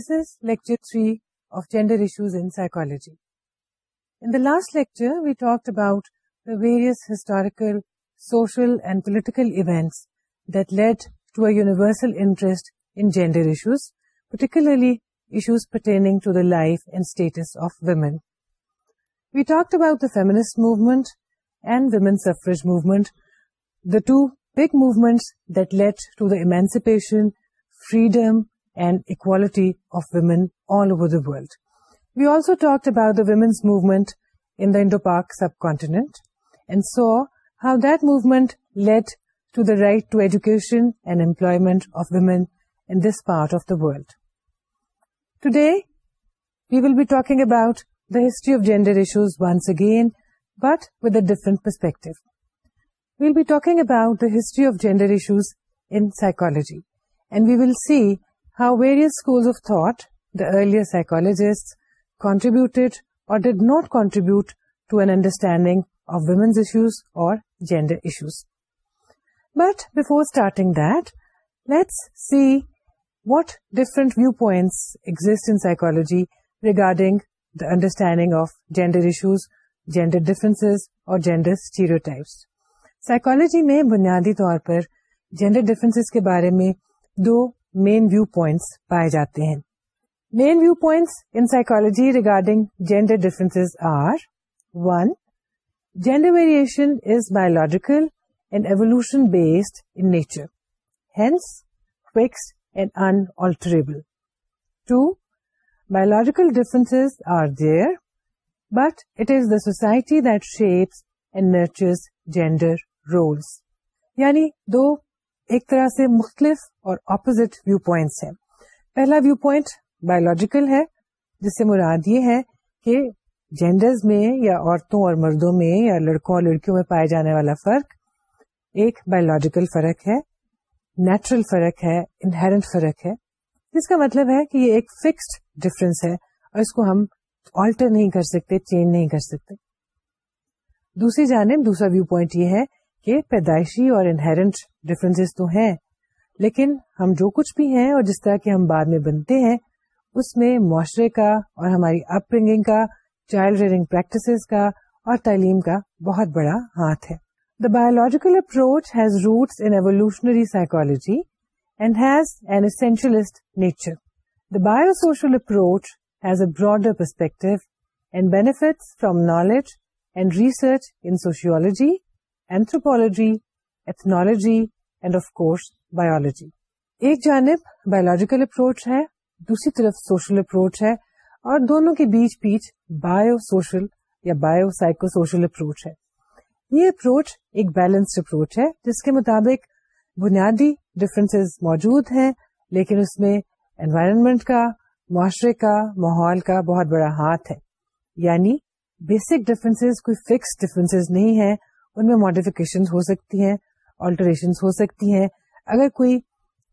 This is lecture 3 of Gender Issues in Psychology. In the last lecture, we talked about the various historical, social and political events that led to a universal interest in gender issues, particularly issues pertaining to the life and status of women. We talked about the feminist movement and women's suffrage movement, the two big movements that led to the emancipation, freedom and equality of women all over the world. We also talked about the women's movement in the Indo-Pak subcontinent and saw how that movement led to the right to education and employment of women in this part of the world. Today, we will be talking about the history of gender issues once again, but with a different perspective. We'll be talking about the history of gender issues in psychology, and we will see how various schools of thought the earlier psychologist contributed or did not contribute to an understanding of women's issues or gender issues but before starting that let's see what different view point exist in psychology regarding the understanding of gender issues gender differences or gender stereotypes psychology میں بنیادی طور پر gender differences کے بارے میں دو مین view points پائے جاتے ہیں main view points in psychology regarding gender difference are one gender variation is biological and evolution based in nature hence fix and untreatable to biological difference are there but it is the society that shapes and nurtures gender roles یعنی دو ایک طرح سے مختلف اور opposite view points ہیں پہلا view point biological ہے جس سے مراد یہ ہے کہ جینڈرز میں یا عورتوں اور مردوں میں یا لڑکوں اور لڑکیوں میں پائے جانے والا فرق ایک بایولوجیکل فرق ہے نیچرل فرق ہے انہرنٹ فرق ہے جس کا مطلب ہے کہ یہ ایک فکسڈ ڈفرینس ہے اور اس کو ہم آلٹر نہیں کر سکتے چینج نہیں کر سکتے دوسری جانب دوسرا ویو پوائنٹ یہ ہے کہ پیدائشی اور انہرنٹ ڈفرینس تو ہیں لیکن ہم جو کچھ بھی ہیں اور جس طرح کے ہم بعد میں بنتے ہیں اس میں معاشرے کا اور ہماری اپ برنگنگ کا چائلڈ ریئرنگ پریکٹسز کا اور تعلیم کا بہت بڑا ہاتھ ہے the biological approach has roots in evolutionary psychology and has an essentialist nature the bio social approach has a broader perspective and benefit from knowledge and research in sociology anthropology ethnology and of course biology ایک جانب biological approach ہے دوسری طرف social approach ہے اور دونوں کے بیچ بیچ بایو سوشل یا بایو سائیکو سوشل اپروچ ہے یہ اپروچ ایک بیلنسڈ اپروچ ہے جس کے مطابق بنیادی ڈفرینس موجود ہیں لیکن اس میں انوائرمنٹ کا معاشرے کا ماحول کا بہت بڑا ہاتھ ہے یعنی بیسک ڈفرینس کوئی فکس ڈفرینس نہیں ہے ان میں ماڈیفکیشن ہو سکتی ہیں آلٹریشن ہو سکتی ہیں اگر کوئی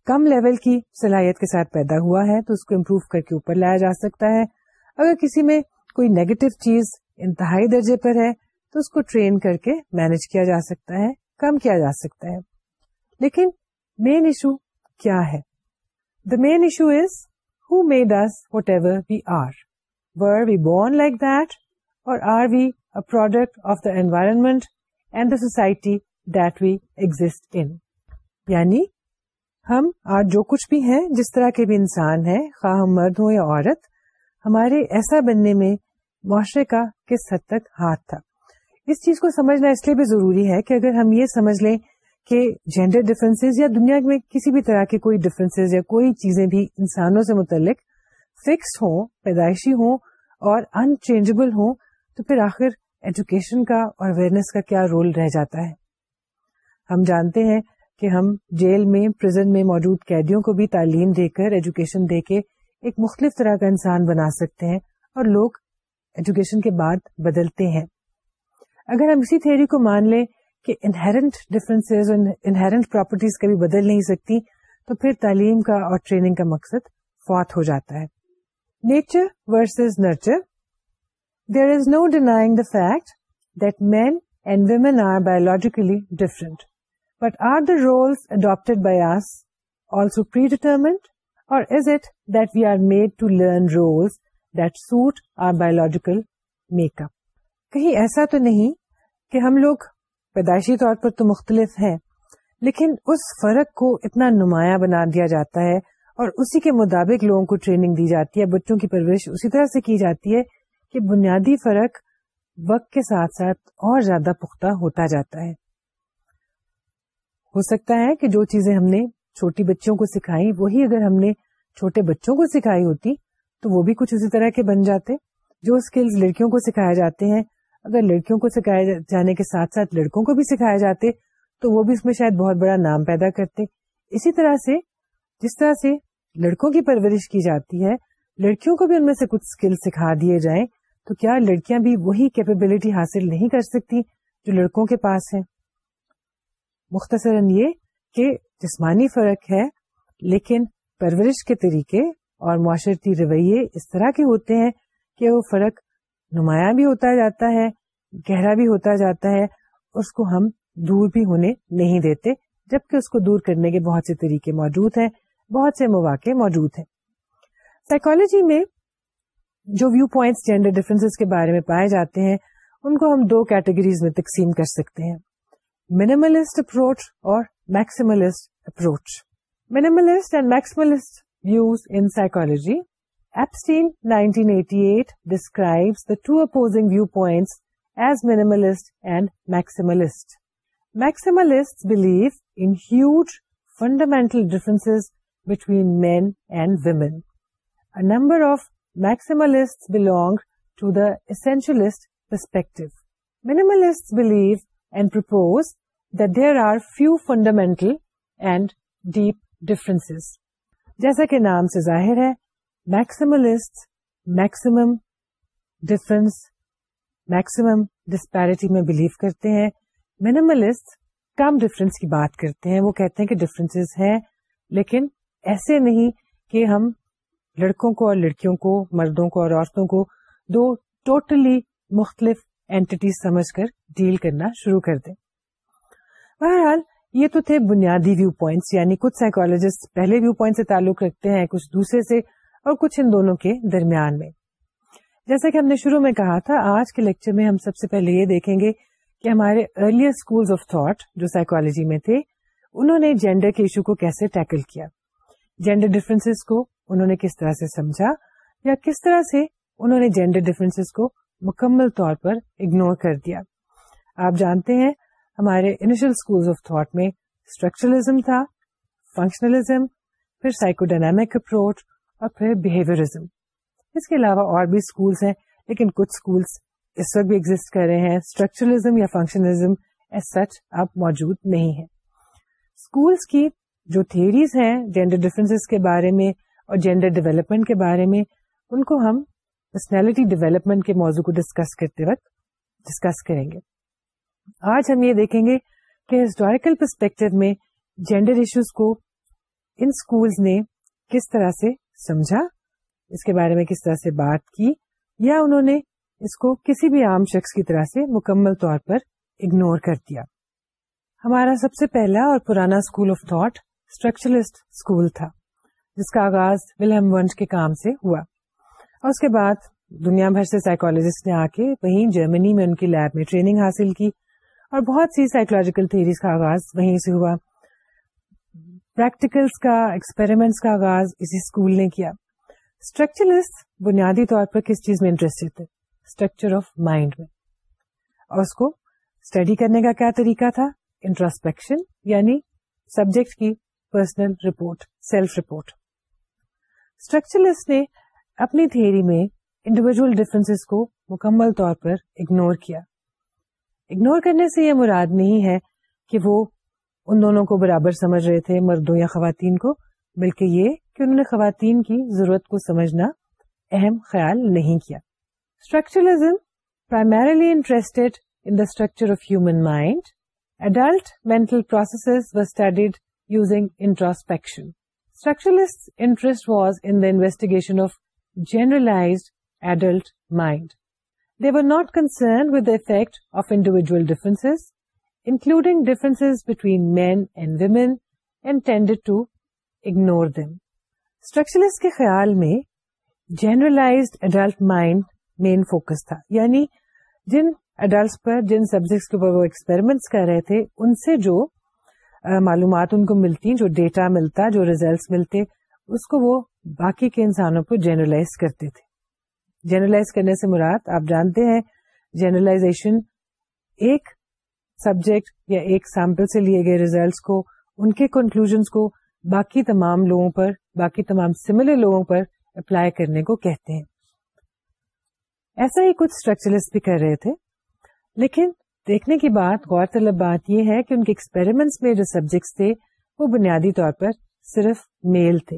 کم لیول کی صلاحیت کے ساتھ پیدا ہوا ہے تو اس کو امپروو کر کے اوپر لایا جا سکتا ہے اگر کسی میں کوئی نیگیٹو چیز انتہائی درجے پر ہے تو اس کو ٹرین کر کے مینج کیا جا سکتا ہے کم کیا جا سکتا ہے لیکن مین ایشو کیا ہے the main issue is who made this whatever we are were we born like that or are we a product of the environment and the society that we exist in یعنی ہم آج جو کچھ بھی ہیں جس طرح کے بھی انسان ہیں خواہ مرد ہوں یا عورت ہمارے ایسا بننے میں معاشرے کا کس حد تک ہاتھ تھا اس چیز کو سمجھنا اس لیے بھی ضروری ہے کہ اگر ہم یہ سمجھ لیں کہ جینڈر ڈفرینس یا دنیا میں کسی بھی طرح کے کوئی ڈفرینسز یا کوئی چیزیں بھی انسانوں سے متعلق فکس ہوں پیدائشی ہوں اور ان چینجبل ہوں تو پھر آخر ایجوکیشن کا اور اویئرنیس کا کیا رول رہ جاتا ہے ہم جانتے ہیں کہ ہم جیل میں پرزن میں موجود قیدیوں کو بھی تعلیم دے کر ایجوکیشن دے کے ایک مختلف طرح کا انسان بنا سکتے ہیں اور لوگ ایجوکیشن کے بعد بدلتے ہیں اگر ہم اسی تھیوری کو مان لیں کہ انہرنٹ ڈفرینس اور انہرنٹ پراپرٹیز کبھی بدل نہیں سکتی تو پھر تعلیم کا اور ٹریننگ کا مقصد فوت ہو جاتا ہے nature versus nurture there is no denying the fact that men and women are biologically different but our biological اور کہیں ایسا تو نہیں کہ ہم لوگ پیدائشی طور پر تو مختلف ہیں لیکن اس فرق کو اتنا نمایاں بنا دیا جاتا ہے اور اسی کے مطابق لوگوں کو ٹریننگ دی جاتی ہے بچوں کی پرورش اسی طرح سے کی جاتی ہے کہ بنیادی فرق وقت کے ساتھ ساتھ اور زیادہ پختہ ہوتا جاتا ہے ہو سکتا ہے کہ جو چیزیں ہم نے چھوٹی بچوں کو سکھائی وہی اگر ہم نے چھوٹے بچوں کو سکھائی ہوتی تو وہ بھی کچھ اسی طرح کے بن جاتے جو اسکلز لڑکیوں کو سکھائے جاتے ہیں اگر لڑکیوں کو سکھائے جانے کے ساتھ لڑکوں کو بھی سکھائے جاتے تو وہ بھی اس میں شاید بہت بڑا نام پیدا کرتے اسی طرح سے جس طرح سے لڑکوں کی پرورش کی جاتی ہے لڑکیوں کو بھی ان میں سے کچھ اسکل سکھا دیے جائیں تو کیا لڑکیاں بھی وہی کیپبلٹی حاصل نہیں کر سکتی جو لڑکوں کے پاس ہے مختصراً یہ کہ جسمانی فرق ہے لیکن پرورش کے طریقے اور معاشرتی رویے اس طرح کے ہوتے ہیں کہ وہ فرق نمایاں بھی ہوتا جاتا ہے گہرا بھی ہوتا جاتا ہے اس کو ہم دور بھی ہونے نہیں دیتے جبکہ اس کو دور کرنے کے بہت سے طریقے موجود ہیں بہت سے مواقع موجود ہیں سائیکالوجی میں جو ویو پوائنٹس جینڈر ڈفرینس کے بارے میں پائے جاتے ہیں ان کو ہم دو کیٹیگریز میں تقسیم کر سکتے ہیں minimalist approach or maximalist approach. Minimalist and maximalist views in psychology. Epstein, 1988, describes the two opposing viewpoints as minimalist and maximalist. Maximalists believe in huge fundamental differences between men and women. A number of maximalists belong to the essentialist perspective. Minimalists believe and propose that there are few fundamental and deep difference جیسا کہ نام سے ظاہر ہے maximalist maximum maximum disparity میں believe کرتے ہیں منیملسٹ کم difference کی بات کرتے ہیں وہ کہتے ہیں کہ ڈفرینس ہیں لیکن ایسے نہیں کہ ہم لڑکوں کو اور لڑکیوں کو مردوں کو اور عورتوں کو دو ٹوٹلی totally مختلف سمجھ کر ڈیل کرنا شروع کر دیں بہرحال یہ تو تھے بنیادی ویو پوائنٹس یعنی کچھ سائیکولوجسٹ پہلے ویو پوائنٹ سے تعلق رکھتے ہیں کچھ دوسرے سے اور کچھ ان دونوں کے درمیان میں جیسا کہ ہم نے شروع میں کہا تھا آج کے لیکچر میں ہم سب سے پہلے یہ دیکھیں گے کہ ہمارے ارلیئر اسکول آف تھاٹ جو سائیکولوجی میں تھے انہوں نے جینڈر کے ایشو کو کیسے ٹیکل کیا جینڈر ڈفرینس کو انہوں نے کس طرح سے سمجھا یا کس طرح سے انہوں نے جینڈر ڈفرینس کو مکمل طور پر اگنور کر دیا آپ جانتے ہیں ہمارے انیشل اسکول آف تھاٹ میں اسٹرکچرلزم تھا فنکشنلزم پھر پھر سائیکو ڈائنامک اپروچ اور بہیویئرزم اس کے علاوہ اور بھی اسکولس ہیں لیکن کچھ اسکولس اس وقت بھی ایگزٹ کر رہے ہیں اسٹرکچرلزم یا فنکشنلزم ایز سچ اب موجود نہیں ہے اسکولس کی جو تھیریز ہیں جینڈر ڈفرینس کے بارے میں اور جینڈر ڈیولپمنٹ کے بارے میں ان کو ہم پرسنالٹی ڈیولپمنٹ کے موضوع کو ڈسکس کرتے وقت ڈسکس کریں گے آج ہم یہ دیکھیں گے کہ ہسٹوریکل پرسپیکٹو میں جینڈر ایشوز کو ان نے کس طرح سے سمجھا اس کے بارے میں کس طرح سے بات کی یا انہوں نے اس کو کسی بھی عام شخص کی طرح سے مکمل طور پر اگنور کر دیا ہمارا سب سے پہلا اور پرانا school of thought structuralist school تھا جس کا آغاز ولہم ونٹ کے کام سے ہوا اور اس کے بعد دنیا بھر سے سائیکولوجسٹ نے آ کے وہیں جرمنی میں ان کی لیب میں ٹریننگ حاصل کی اور بہت سی سائیکولوجیکل تھیریز کا آغاز وہیں سے ہوا پریکٹیکلس کا ایکسپیریمنٹس کا آغاز اسی اسکول نے کیا اسٹرکچرسٹ بنیادی طور پر کس چیز میں انٹرسٹ تھے اسٹرکچر آف مائنڈ میں اور اس کو اسٹڈی کرنے کا کیا طریقہ تھا انٹراسپیکشن یعنی سبجیکٹ کی personal report self report structuralist نے اپنی تھیوری میں انڈیویجل ڈفرینس کو مکمل طور پر اگنور کیا اگنور کرنے سے یہ مراد نہیں ہے کہ وہ ان دونوں کو برابر سمجھ رہے تھے مردوں یا خواتین کو بلکہ یہ کہ انہوں نے خواتین کی ضرورت کو سمجھنا اہم خیال نہیں کیا structuralism primarily interested in the structure of human mind adult mental processes were studied using introspection interest was investigation of generalised adult mind they were not concern with the effect of individual difference including difference between men and women and tended to ignore them structuralist کے خیال میں generalised adult mind main focus تھا یعنی جن adults پر جن subjects پر وہ experiments کر رہے تھے ان سے جو معلومات ان کو ملتی جو ڈیٹا ملتا جو ریزلٹس ملتے اس کو وہ باقی کے انسانوں کو جنرلائز کرتے تھے جنرلائز کرنے سے مراد آپ جانتے ہیں جنرلائزیشن ایک سبجیکٹ یا ایک سیمپل سے لیے گئے ریزلٹس کو ان کے کنکلوژ کو باقی تمام لوگوں پر باقی تمام سملر لوگوں پر اپلائی کرنے کو کہتے ہیں ایسا ہی کچھ اسٹرکچرسٹ بھی کر رہے تھے لیکن دیکھنے کی بات غور طلب بات یہ ہے کہ ان کے ایکسپیرمنٹس میں جو سبجیکٹس تھے وہ بنیادی طور پر صرف میل تھے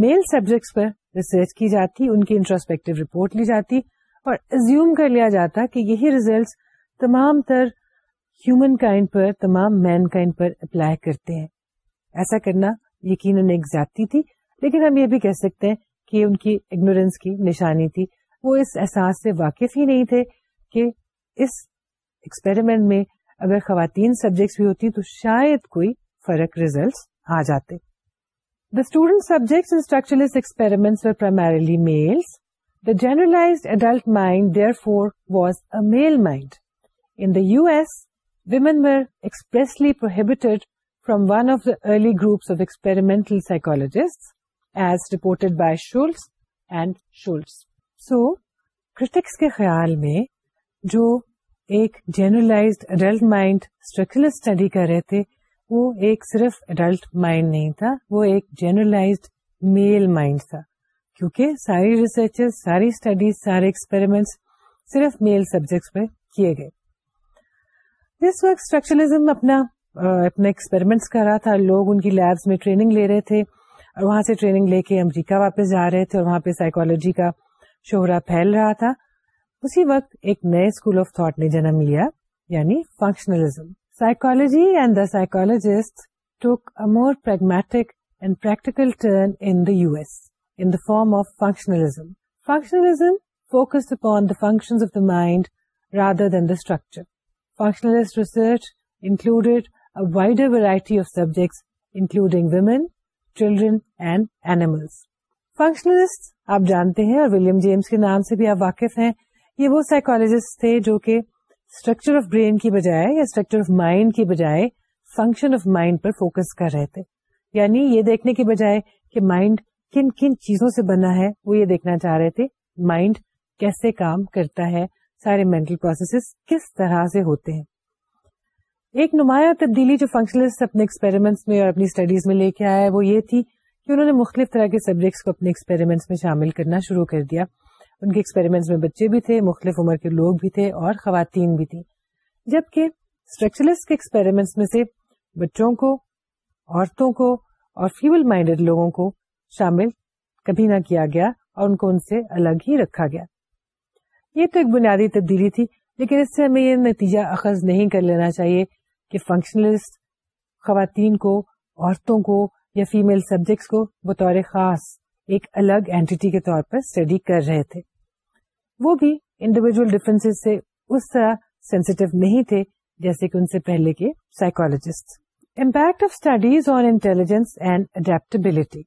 میل سبجیکٹس پر ریسرچ کی جاتی ان کی انٹراسپیکٹو رپورٹ لی جاتی اور ازیوم کر لیا جاتا کہ یہی ریزلٹس تمام تر ہیومن کائنڈ پر تمام مین کائنڈ پر اپلائی کرتے ہیں ایسا کرنا یقیناً ایک زیادتی تھی لیکن ہم یہ بھی کہہ سکتے ہیں کہ ان کی اگنورینس کی نشانی تھی وہ اس احساس سے واقف ہی نہیں تھے کہ اس ایکسپیریمنٹ میں اگر خواتین سبجیکٹس بھی ہوتی تو شاید کوئی فرق ریزلٹس آ جاتے The student subjects in structuralist experiments were primarily males. The generalized adult mind, therefore, was a male mind. In the US, women were expressly prohibited from one of the early groups of experimental psychologists, as reported by Schultz and Schultz. So, critics ke khayal mein, جو ایک generalised adult mind structural study کر رہے تھے وہ ایک صرف adult mind نہیں تھا وہ ایک جنرلائزڈ میل مائنڈ تھا کیونکہ ساری ریسرچ ساری اسٹڈیز سارے ایکسپیریمنٹس صرف میل سبجیکٹس میں کیے گئے جس وقت اسٹرکچرلزم اپنا اپنے ایکسپیریمنٹس کر رہا تھا لوگ ان کی لیبس میں ٹریننگ لے رہے تھے اور وہاں سے ٹریننگ لے کے امریکہ واپس جا رہے تھے اور وہاں پہ سائکالوجی کا شوہرا پھیل رہا تھا اسی وقت ایک نئے اسکول آف تھاٹ نے جنم لیا یعنی functionalism psychology and the psychologist took a more pragmatic and practical turn in the U S in the form of functionalism functional focus upon the function of the mind rather than the structure functional research included wider variety of subjects including women children and animals functional آپ جانتے ہیں اور William James کے نام سے بھی آپ واقف ہیں یہ وہ سائیکولوج تھے جو کہ اسٹرکچر آف برین کی بجائے یا اسٹرکچر آف مائنڈ کی بجائے فنکشن آف مائنڈ پر فوکس کر رہے تھے یعنی یہ دیکھنے کی بجائے کہ مائنڈ کن کن چیزوں سے بنا ہے وہ یہ دیکھنا چاہ رہے تھے مائنڈ کیسے کام کرتا ہے سارے مینٹل پروسیسز کس طرح سے ہوتے ہیں ایک نمایاں تبدیلی جو فنکشنلسٹ اپنے ایکسپیریمنٹس میں اور اپنی اسٹڈیز میں لے کے آیا ہے وہ یہ تھی کہ انہوں نے مختلف طرح کے سبجیکٹس کو اپنے ایکسپیریمنٹس میں شامل کرنا شروع کر دیا ان کے ایکسپیریمنٹس میں بچے بھی تھے مختلف عمر کے لوگ بھی تھے اور خواتین بھی تھیں جبکہ کے ایکسپیریمنٹ میں سے بچوں کو عورتوں کو اور فیول مائنڈیڈ لوگوں کو شامل کبھی نہ کیا گیا اور ان کو ان سے الگ ہی رکھا گیا یہ تو ایک بنیادی تبدیلی تھی لیکن اس سے ہمیں یہ نتیجہ اخذ نہیں کر لینا چاہیے کہ فنکشنلسٹ خواتین کو عورتوں کو یا فیمل سبجیکٹس کو بطور خاص ایک الگ اینٹی کے طور پر اسٹڈی کر رہے تھے وہ بھی انڈیویجل ڈفرینس سے اس طرح سینسیٹیو نہیں تھے جیسے کہ ان سے پہلے کے psychologist impact of studies on intelligence and adaptability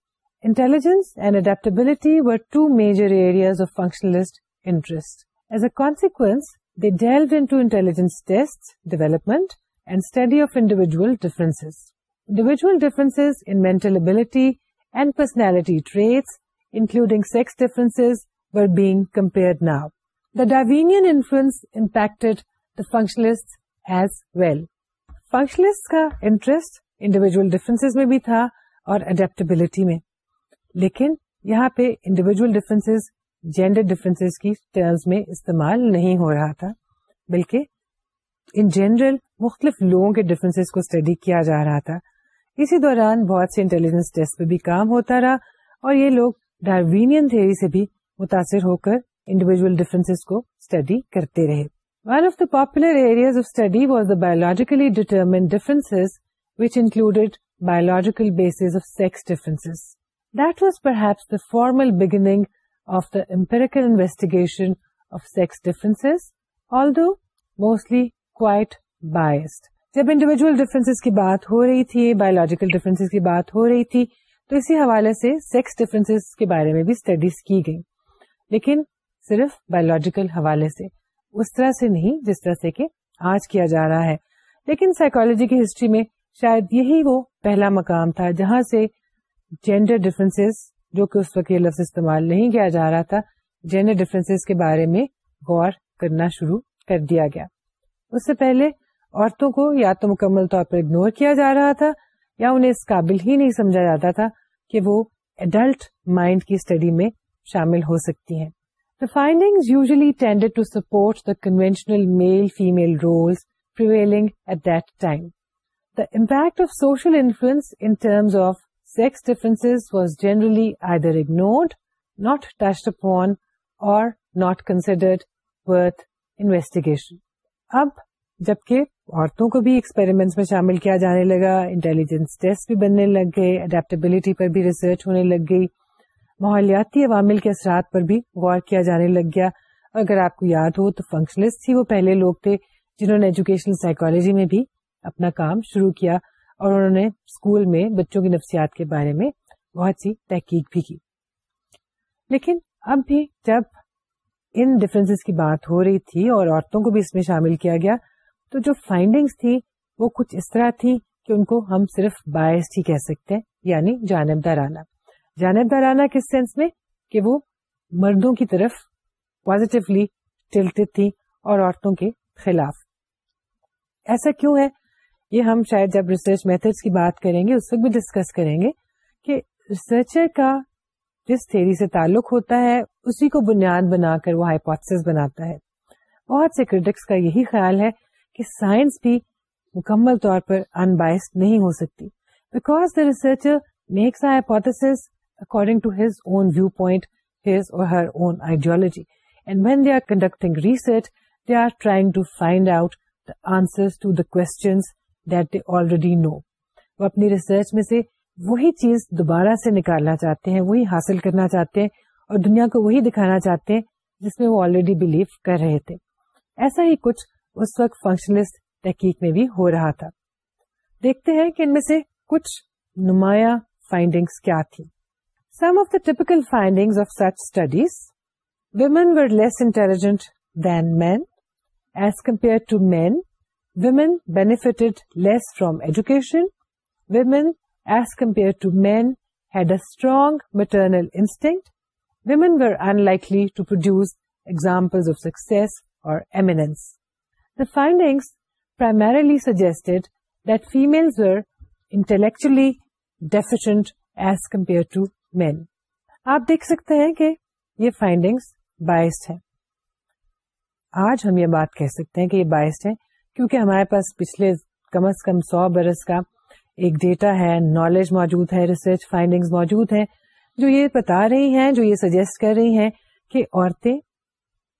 intelligence and adaptability were two major areas of functionalist interest as a consequence the deal intelligence test development and study of individual difference individual difference in میں personality trait including sex difference fun functions میں بھی تھا اور individual difference gender difference کی terms میں استعمال نہیں ہو رہا تھا بلکہ ان جنرل مختلف لوگوں کے ڈفرینس کو اسٹڈی کیا جا رہا تھا اسی دوران بہت سے انٹیلیجینس ٹیسٹ پہ بھی کام ہوتا رہا اور یہ لوگ ڈائوین سے بھی متاثر ہو کر انڈیویجل ڈیفرنس کو اسٹڈی کرتے رہے one of the popular areas of study was the biologically determined difference which included biological bases of sex difference that was perhaps formal beginning of the empirical investigation of sex difference although mostly quite biased جب individual difference کی بات ہو رہی تھی biological difference کی بات ہو رہی تھی تو اسی حوالے سے سیکس ڈیفرنس کے بارے میں بھی اسٹڈیز کی گئی لیکن صرف بایولوجیکل حوالے سے اس طرح سے نہیں جس طرح سے کہ آج کیا جا رہا ہے لیکن سائیکولوجی کی ہسٹری میں شاید یہی وہ پہلا مقام تھا جہاں سے جینڈر ڈفرینس جو کہ اس وقت یہ لفظ استعمال نہیں کیا جا رہا تھا جینڈر ڈفرینس کے بارے میں غور کرنا شروع کر دیا گیا اس سے پہلے عورتوں کو یا تو مکمل طور پر اگنور کیا جا رہا تھا یا انہیں اس قابل ہی نہیں سمجھا جاتا تھا کہ وہ ایڈلٹ مائنڈ کی اسٹڈی میں شامل ہو سکتی ہیں finding usually conventional to support the conventional male female roles The the impact of social influence of sex sex differences generally either ignored not touched upon, اور ناٹ کنسیڈرڈ ورتھ انویسٹیگیشن اب جبکہ عورتوں کو بھی ایکسپیریمنٹس میں شامل کیا جانے لگا انٹیلیجنس ٹیسٹ بھی بننے لگ گئے اڈیپٹیبلٹی پر بھی ریسرچ ہونے لگ گئی ماحولیاتی عوامل کے اثرات پر بھی غور کیا جانے لگ گیا اگر آپ کو یاد ہو تو فنکشنلسٹ ہی وہ پہلے لوگ تھے جنہوں نے ایجوکیشنل سائیکولوجی میں بھی اپنا کام شروع کیا اور انہوں نے اسکول میں بچوں کی نفسیات کے بارے میں بہت سی تحقیق بھی کی لیکن اب بھی جب ان ڈفرینس کی بات ہو رہی تھی اور عورتوں کو بھی اس میں شامل کیا گیا تو جو فائنڈنگس تھی وہ کچھ اس طرح تھی کہ ان کو ہم صرف باعث ہی کہہ سکتے ہیں یعنی جانب جانب دارانہ کس سینس میں کہ وہ مردوں کی طرف پوزیٹیولی اور عورتوں کے خلاف ایسا کیوں ہے یہ ہم شاید جب ریسرچ میتھڈ کی بات کریں گے اس وقت بھی ڈسکس کریں گے کہ ریسرچر کا جس تھیری سے تعلق ہوتا ہے اسی کو بنیاد بنا کر وہ ہائپوتھس بناتا ہے بہت سے کریٹکس کا یہی خیال ہے کہ سائنس بھی مکمل طور پر ان نہیں ہو سکتی because the researcher makes researchers according to his own view point اور اپنی ریسرچ میں سے وہی چیز دوبارہ سے نکالنا چاہتے ہیں وہی حاصل کرنا چاہتے ہیں اور دنیا کو وہی دکھانا چاہتے ہیں جس میں وہ آلریڈی بلیو کر رہے تھے ایسا ہی کچھ اس وقت فنکشنلسٹ تحقیق میں بھی ہو رہا تھا دیکھتے ہیں کہ ان میں سے کچھ نمایاں فائنڈنگس کیا تھی Some of the typical findings of such studies: women were less intelligent than men. As compared to men, women benefited less from education. Women, as compared to men, had a strong maternal instinct. Women were unlikely to produce examples of success or eminence. The findings primarily suggested that females were intellectually deficient as compared to مین آپ دیکھ سکتے ہیں کہ یہ finding biased ہے آج ہم یہ بات کہہ سکتے ہیں کہ یہ بائسڈ ہے کیونکہ ہمارے پاس پچھلے کم از کم سو برس کا ایک ڈیٹا ہے نالج موجود ہے ریسرچ فائنڈنگ موجود ہے جو یہ بتا رہی ہیں جو یہ سجیسٹ کر رہی ہیں کہ عورتیں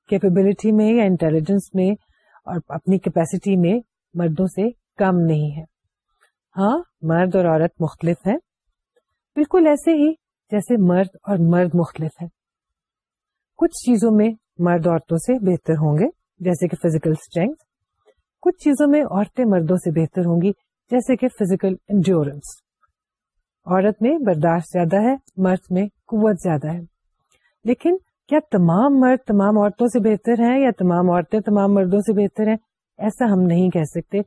کیپبلٹی میں یا انٹیلیجنس میں اور اپنی کیپیسٹی میں مردوں سے کم نہیں ہے ہاں مرد اور عورت مختلف ہیں بالکل ایسے ہی جیسے مرد اور مرد مختلف ہیں کچھ چیزوں میں مرد عورتوں سے بہتر ہوں گے جیسے کہ فزیکل اسٹرینگ کچھ چیزوں میں عورتیں مردوں سے بہتر ہوں گی جیسے کہ فزیکل انڈیورنس عورت میں برداشت زیادہ ہے مرد میں قوت زیادہ ہے لیکن کیا تمام مرد تمام عورتوں سے بہتر ہیں یا تمام عورتیں تمام مردوں سے بہتر ہیں ایسا ہم نہیں کہہ سکتے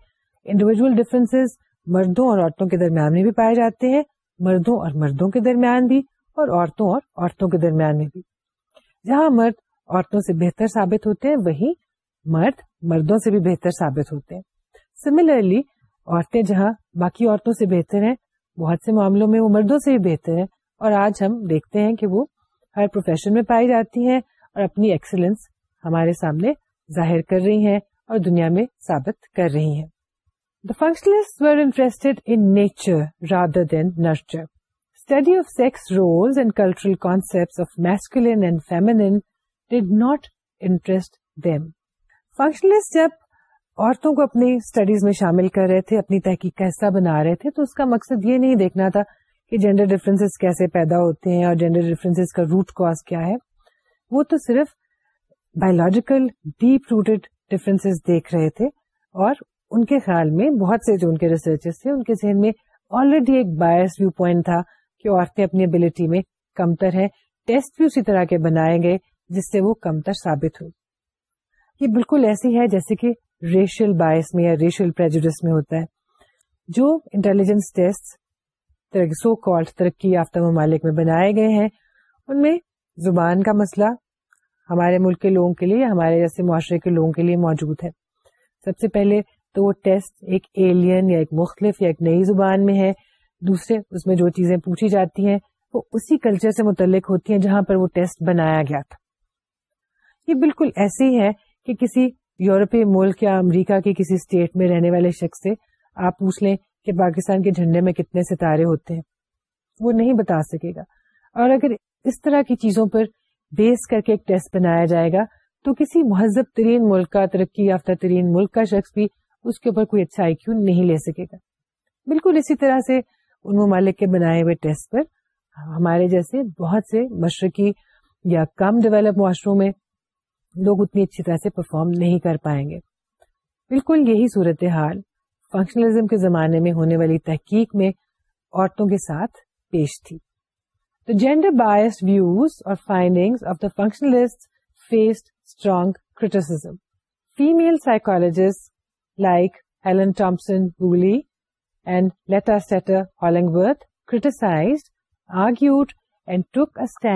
انڈیویجل ڈفرینس مردوں اور عورتوں کے درمیان میں بھی پائے جاتے ہیں مردوں اور مردوں کے درمیان بھی اور عورتوں اور عورتوں کے درمیان میں بھی جہاں مرد عورتوں سے بہتر ثابت ہوتے ہیں وہی مرد مردوں سے بھی بہتر ثابت ہوتے ہیں سملرلی عورتیں جہاں باقی عورتوں سے بہتر ہیں بہت سے معاملوں میں وہ مردوں سے بھی بہتر ہیں اور آج ہم دیکھتے ہیں کہ وہ ہر پروفیشن میں پائی جاتی ہیں اور اپنی ایکسلنس ہمارے سامنے ظاہر کر رہی ہیں اور دنیا میں ثابت کر رہی ہیں functionalist were interested in nature rather than nurture study of sex role and cultural concept of masculine and feminine did not interest them functionalist جب عورتوں کو اپنی اسٹڈیز میں شامل کر رہے تھے اپنی تحقیق کیسا بنا رہے تھے تو اس کا مقصد یہ نہیں دیکھنا تھا کہ جینڈر ڈفرینسز کیسے پیدا ہوتے ہیں اور جینڈر ڈفرنسز کا روٹ کاز کیا ہے وہ تو صرف بایولوجیکل ڈیپ روٹیڈ ڈفرینس دیکھ رہے تھے اور ان کے خیال میں بہت سے جو ان کے ریسرچرس تھے ان کے ذہن میں آلریڈی ایک بایس ویو پوائنٹ تھا کہ عورتیں اپنی ابلیٹی میں کمتر ہیں ٹیسٹ بھی اسی طرح کے بنائے گئے جس سے وہ کمتر ثابت ہو یہ بالکل ایسی ہے جیسے کہ ریشل بایس میں یا ریشل پرجوڈس میں ہوتا ہے جو انٹیلیجنس ٹیسٹ سو ترقی یافتہ ممالک میں بنائے گئے ہیں ان میں زبان کا مسئلہ ہمارے ملک کے لوگوں کے لیے ہمارے جیسے معاشرے کے لوگوں کے لیے موجود ہے سب سے پہلے تو وہ ٹیسٹ ایک ایلین یا ایک مختلف یا ایک نئی زبان میں ہے دوسرے اس میں جو چیزیں پوچھی جاتی ہیں وہ اسی کلچر سے متعلق ہوتی ہیں جہاں پر وہ ٹیسٹ بنایا گیا تھا یہ بالکل ایسے ہی ہے کہ کسی یورپی ملک یا امریکہ کے کسی اسٹیٹ میں رہنے والے شخص سے آپ پوچھ لیں کہ پاکستان کے جھنڈے میں کتنے ستارے ہوتے ہیں وہ نہیں بتا سکے گا اور اگر اس طرح کی چیزوں پر بیس کر کے ایک ٹیسٹ بنایا جائے گا تو کسی مہذب ترین ملک کا ترقی یافتہ ترین ملک کا شخص بھی اس کے اوپر کوئی اچھا آئی کیو نہیں لے سکے گا بالکل اسی طرح سے ان ممالک کے بنائے ہوئے ٹیسٹ پر ہمارے جیسے بہت سے مشرقی یا کم ڈیولپ معاشروں میں لوگ اتنی اچھی طرح سے پرفارم نہیں کر پائیں گے بالکل یہی صورت حال فنکشنلزم کے زمانے میں ہونے والی تحقیق میں عورتوں کے ساتھ پیش تھی biased views اور finding of the functionalists faced strong criticism female psychologist like Helen Thompson Woolley and Leta Stetter Hollingworth criticise argued and took a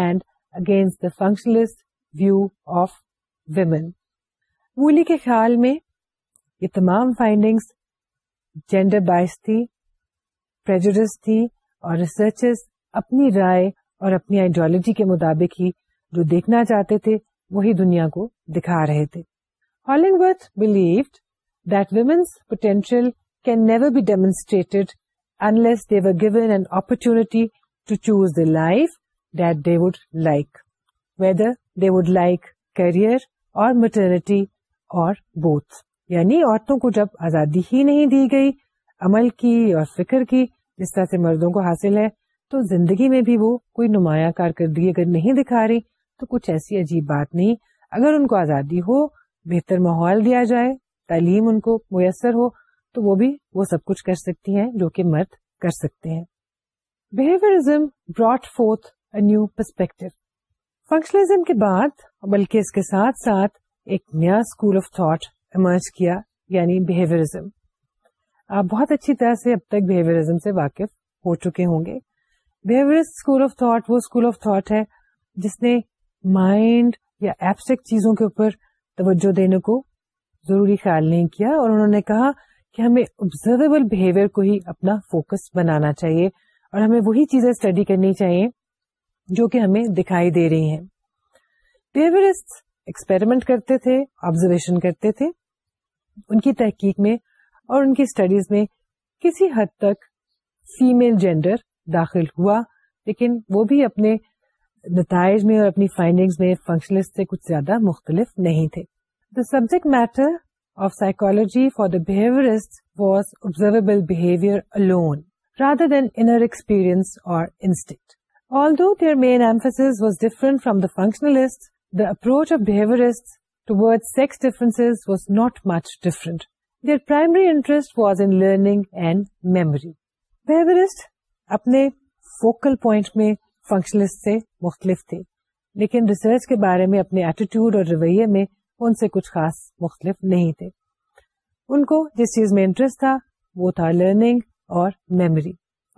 against functions view of women Woolley کے خیال میں یہ تمام فائنڈنگ جینڈر بائز تھیج تھی اور researchers اپنی رائے اور اپنی آئیڈیالوجی کے مطابق ہی جو دیکھنا چاہتے تھے وہی دنیا کو دکھا رہے تھے Hollingworth believed that women's potential can never be demonstrated unless they were given an opportunity to choose the life that they would like, whether they would like career or maternity or both. یعنی عورتوں کو جب آزادی ہی نہیں دی گئی عمل کی اور فکر کی جس طرح سے مردوں کو حاصل ہے تو زندگی میں بھی وہ کوئی نمایاں کارکردگی اگر نہیں دکھا رہی تو کچھ ایسی عجیب بات نہیں اگر ان کو آزادی ہو بہتر ماحول دیا جائے تعلیم ان کو میسر ہو تو وہ بھی وہ سب کچھ کر سکتی ہیں جو کہ مرد کر سکتے ہیں behaviourism brought forth new perspective functionalism کے بعد بلکہ اس کے ساتھ ساتھ ایک نیا اسکول آف تھاٹ ایمرج کیا یعنی بہیویئرزم آپ بہت اچھی طرح سے اب تک بہیویئرزم سے واقف ہو چکے ہوں گے بہیویئرسٹ اسکول آف تھاٹ وہ اسکول آف تھاٹ ہے جس نے مائنڈ یا ایبسٹیکٹ چیزوں کے اوپر توجہ دینے کو ضروری خیال نہیں کیا اور انہوں نے کہا کہ ہمیں آبزرویبل بہیویئر کو ہی اپنا فوکس بنانا چاہیے اور ہمیں وہی چیزیں اسٹڈی کرنی چاہیے جو کہ ہمیں دکھائی دے رہی ہیں بہیویئرسٹ ایکسپیریمنٹ کرتے تھے آبزرویشن کرتے تھے ان کی تحقیق میں اور ان کی اسٹڈیز میں کسی حد تک فیمل جینڈر داخل ہوا لیکن وہ بھی اپنے نتائج میں اور اپنی فائنڈنگز میں فنکشنلسٹ سے کچھ زیادہ مختلف نہیں تھے the subject matter of psychology for the was observable approach offered sex difference was not much different their primary interest was in learning and memory behaviourist اپنے فوکل پوائنٹ میں فنکشنل سے مختلف تھے لیکن ریسرچ کے بارے میں اپنے ایٹیٹیوڈ اور رویے میں ان سے کچھ خاص مختلف نہیں تھے ان کو جس چیز میں انٹرسٹ تھا وہ تھا لرننگ اور میموری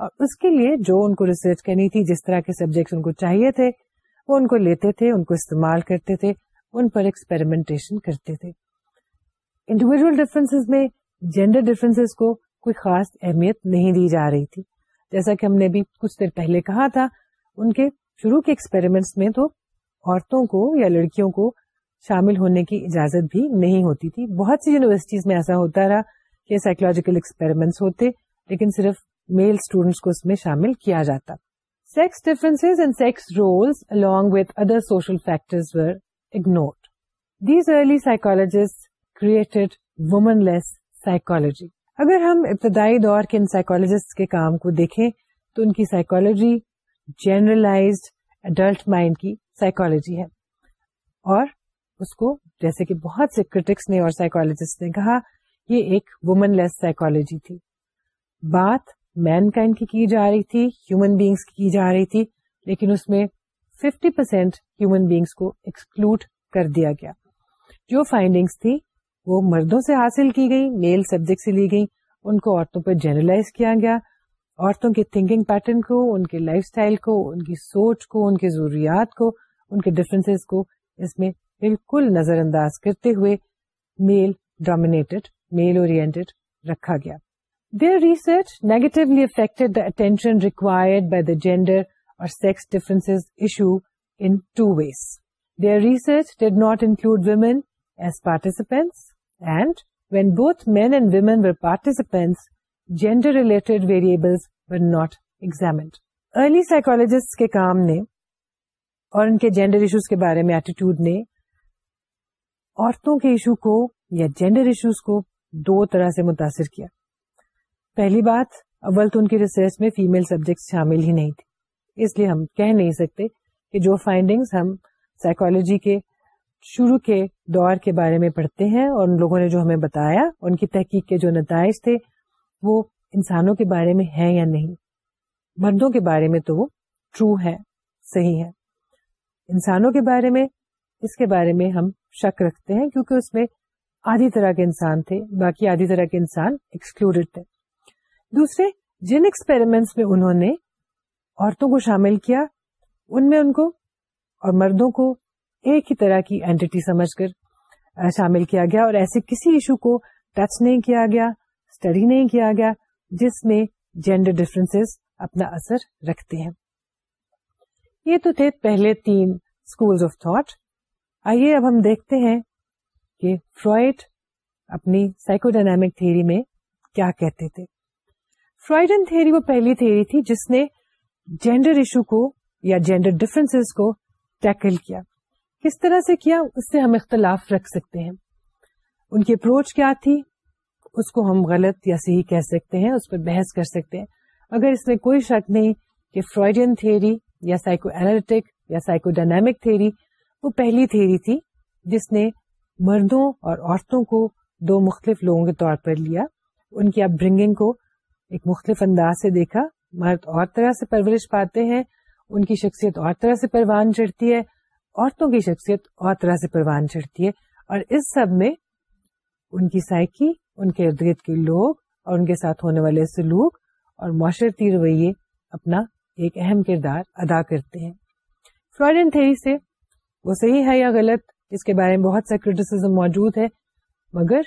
اور اس کے لیے جو ان کو ریسرچ کرنی تھی جس طرح کے سبجیکٹ ان کو چاہیے تھے وہ ان کو لیتے تھے ان کو استعمال کرتے تھے ان پر ایکسپیریمنٹیشن کرتے تھے انڈیویجل ڈفرینس میں جینڈر ڈفرینس کو کوئی خاص اہمیت نہیں دی جا رہی تھی جیسا کہ ہم نے بھی کچھ دیر پہلے کہا تھا ان کے شروع کے ایکسپیریمنٹس میں تو عورتوں کو یا لڑکیوں کو شامل ہونے کی اجازت بھی نہیں ہوتی تھی بہت سی یونیورسٹیز میں ایسا ہوتا رہا کہ سائیکولوجیکل ایکسپیریمنٹس ہوتے لیکن صرف میل اسٹوڈینٹس کو اس میں شامل کیا جاتا sex difference and sex role along with other social factor ignored these early psychologist created womanless psychology اگر ہم ابتدائی دور کے ان سائیکولوجسٹ کے کام کو دیکھیں تو ان کی سائیکولوجی جنرلائزڈ اڈلٹ مائنڈ کی سائیکولوجی ہے اور اس کو جیسے کہ بہت سے کرٹکس نے اور سائیکولوجسٹ نے کہا یہ ایک وومن لیس سائیکولوجی تھی بات مین کائنڈ کی کی جا رہی تھی ہیومن بینگس کی کی جا رہی تھی لیکن اس میں 50% پرسینٹ ہیومن بینگس کو ایکسکلوڈ کر دیا گیا جو فائنڈنگس تھی وہ مردوں سے حاصل کی گئی میل سبجیکٹ سے لی گئی ان کو عورتوں پہ جنرلائز کیا گیا عورتوں کے تھنکنگ پیٹرن کو ان کے لائف اسٹائل کو ان کی سوچ کو ان کی ضروریات کو ان کے ڈفرینس کو اس میں بالکل نظر انداز کرتے ہوئے میل ڈومینیٹڈ میل اوریئنٹڈ رکھا گیا their research negatively affected the attention required by the gender اور sex difference issue in two ways their research did not include women as participants and when both men and women were participants gender related variables were not examined early psychologist کے کام نے اور ان کے gender issues کے بارے میں attitude نے عورتوں کے ایشو کو یا جینڈر ایشوز کو دو طرح سے متاثر کیا پہلی بات اول تو ان کی ریسرچ میں فیمل شامل ہی نہیں تھی اس لیے ہم کہہ نہیں سکتے کہ جو فائنڈنگز ہم سائیکولوجی کے شروع کے دور کے بارے میں پڑھتے ہیں اور ان لوگوں نے جو ہمیں بتایا ان کی تحقیق کے جو نتائج تھے وہ انسانوں کے بارے میں ہیں یا نہیں مردوں کے بارے میں تو وہ ٹرو ہے صحیح ہے انسانوں کے بارے میں اس کے بارے میں ہم شک رکھتے ہیں کیونکہ اس میں آدھی طرح کے انسان تھے باقی آدھی طرح کے انسان ایکسکلوڈیڈ تھے دوسرے جن ایکسپیریمنٹس میں انہوں نے عورتوں کو شامل کیا ان میں ان کو اور مردوں کو ایک ہی طرح کی اینٹی سمجھ کر شامل کیا گیا اور ایسے کسی ایشو کو ٹچ نہیں کیا گیا اسٹڈی نہیں کیا گیا جس میں جینڈر ڈفرینس اپنا اثر رکھتے ہیں یہ تو تھے پہلے تین اسکول آف تھاٹ آئیے اب ہم دیکھتے ہیں کہ فرائڈ اپنی سائیکو ڈائنامک تھیری میں کیا کہتے تھے فرائڈن تھیری وہ پہلی تھیری تھی جس نے جینڈر ایشو کو یا جینڈر ڈفرینس کو ٹیکل کیا کس طرح سے کیا اس سے ہم اختلاف رکھ سکتے ہیں ان کی اپروچ کیا تھی اس کو ہم غلط یا صحیح کہہ سکتے ہیں اس پر بحث کر سکتے ہیں اگر اس میں کوئی شک نہیں کہ فرائڈین تھیری یا سائیکو اینالٹک یا سائیکو ڈائنامک تھیری وہ پہلی تھیری تھی جس نے مردوں اور عورتوں کو دو مختلف لوگوں کے طور پر لیا ان کی اپ برنگنگ کو ایک مختلف انداز سے دیکھا مرد اور طرح سے پرورش پاتے ہیں ان کی شخصیت اور طرح سے پروان چڑھتی ہے عورتوں کی شخصیت اور طرح سے پروان چڑھتی ہے اور اس سب میں ان کی سائیکی ان کے ارد کے لوگ اور ان کے ساتھ ہونے والے سلوک اور معاشرتی رویے اپنا ایک اہم کردار ادا کرتے ہیں فلورین تھیری سے وہ صحیح ہے یا غلط اس کے بارے میں بہت سا موجود ہے مگر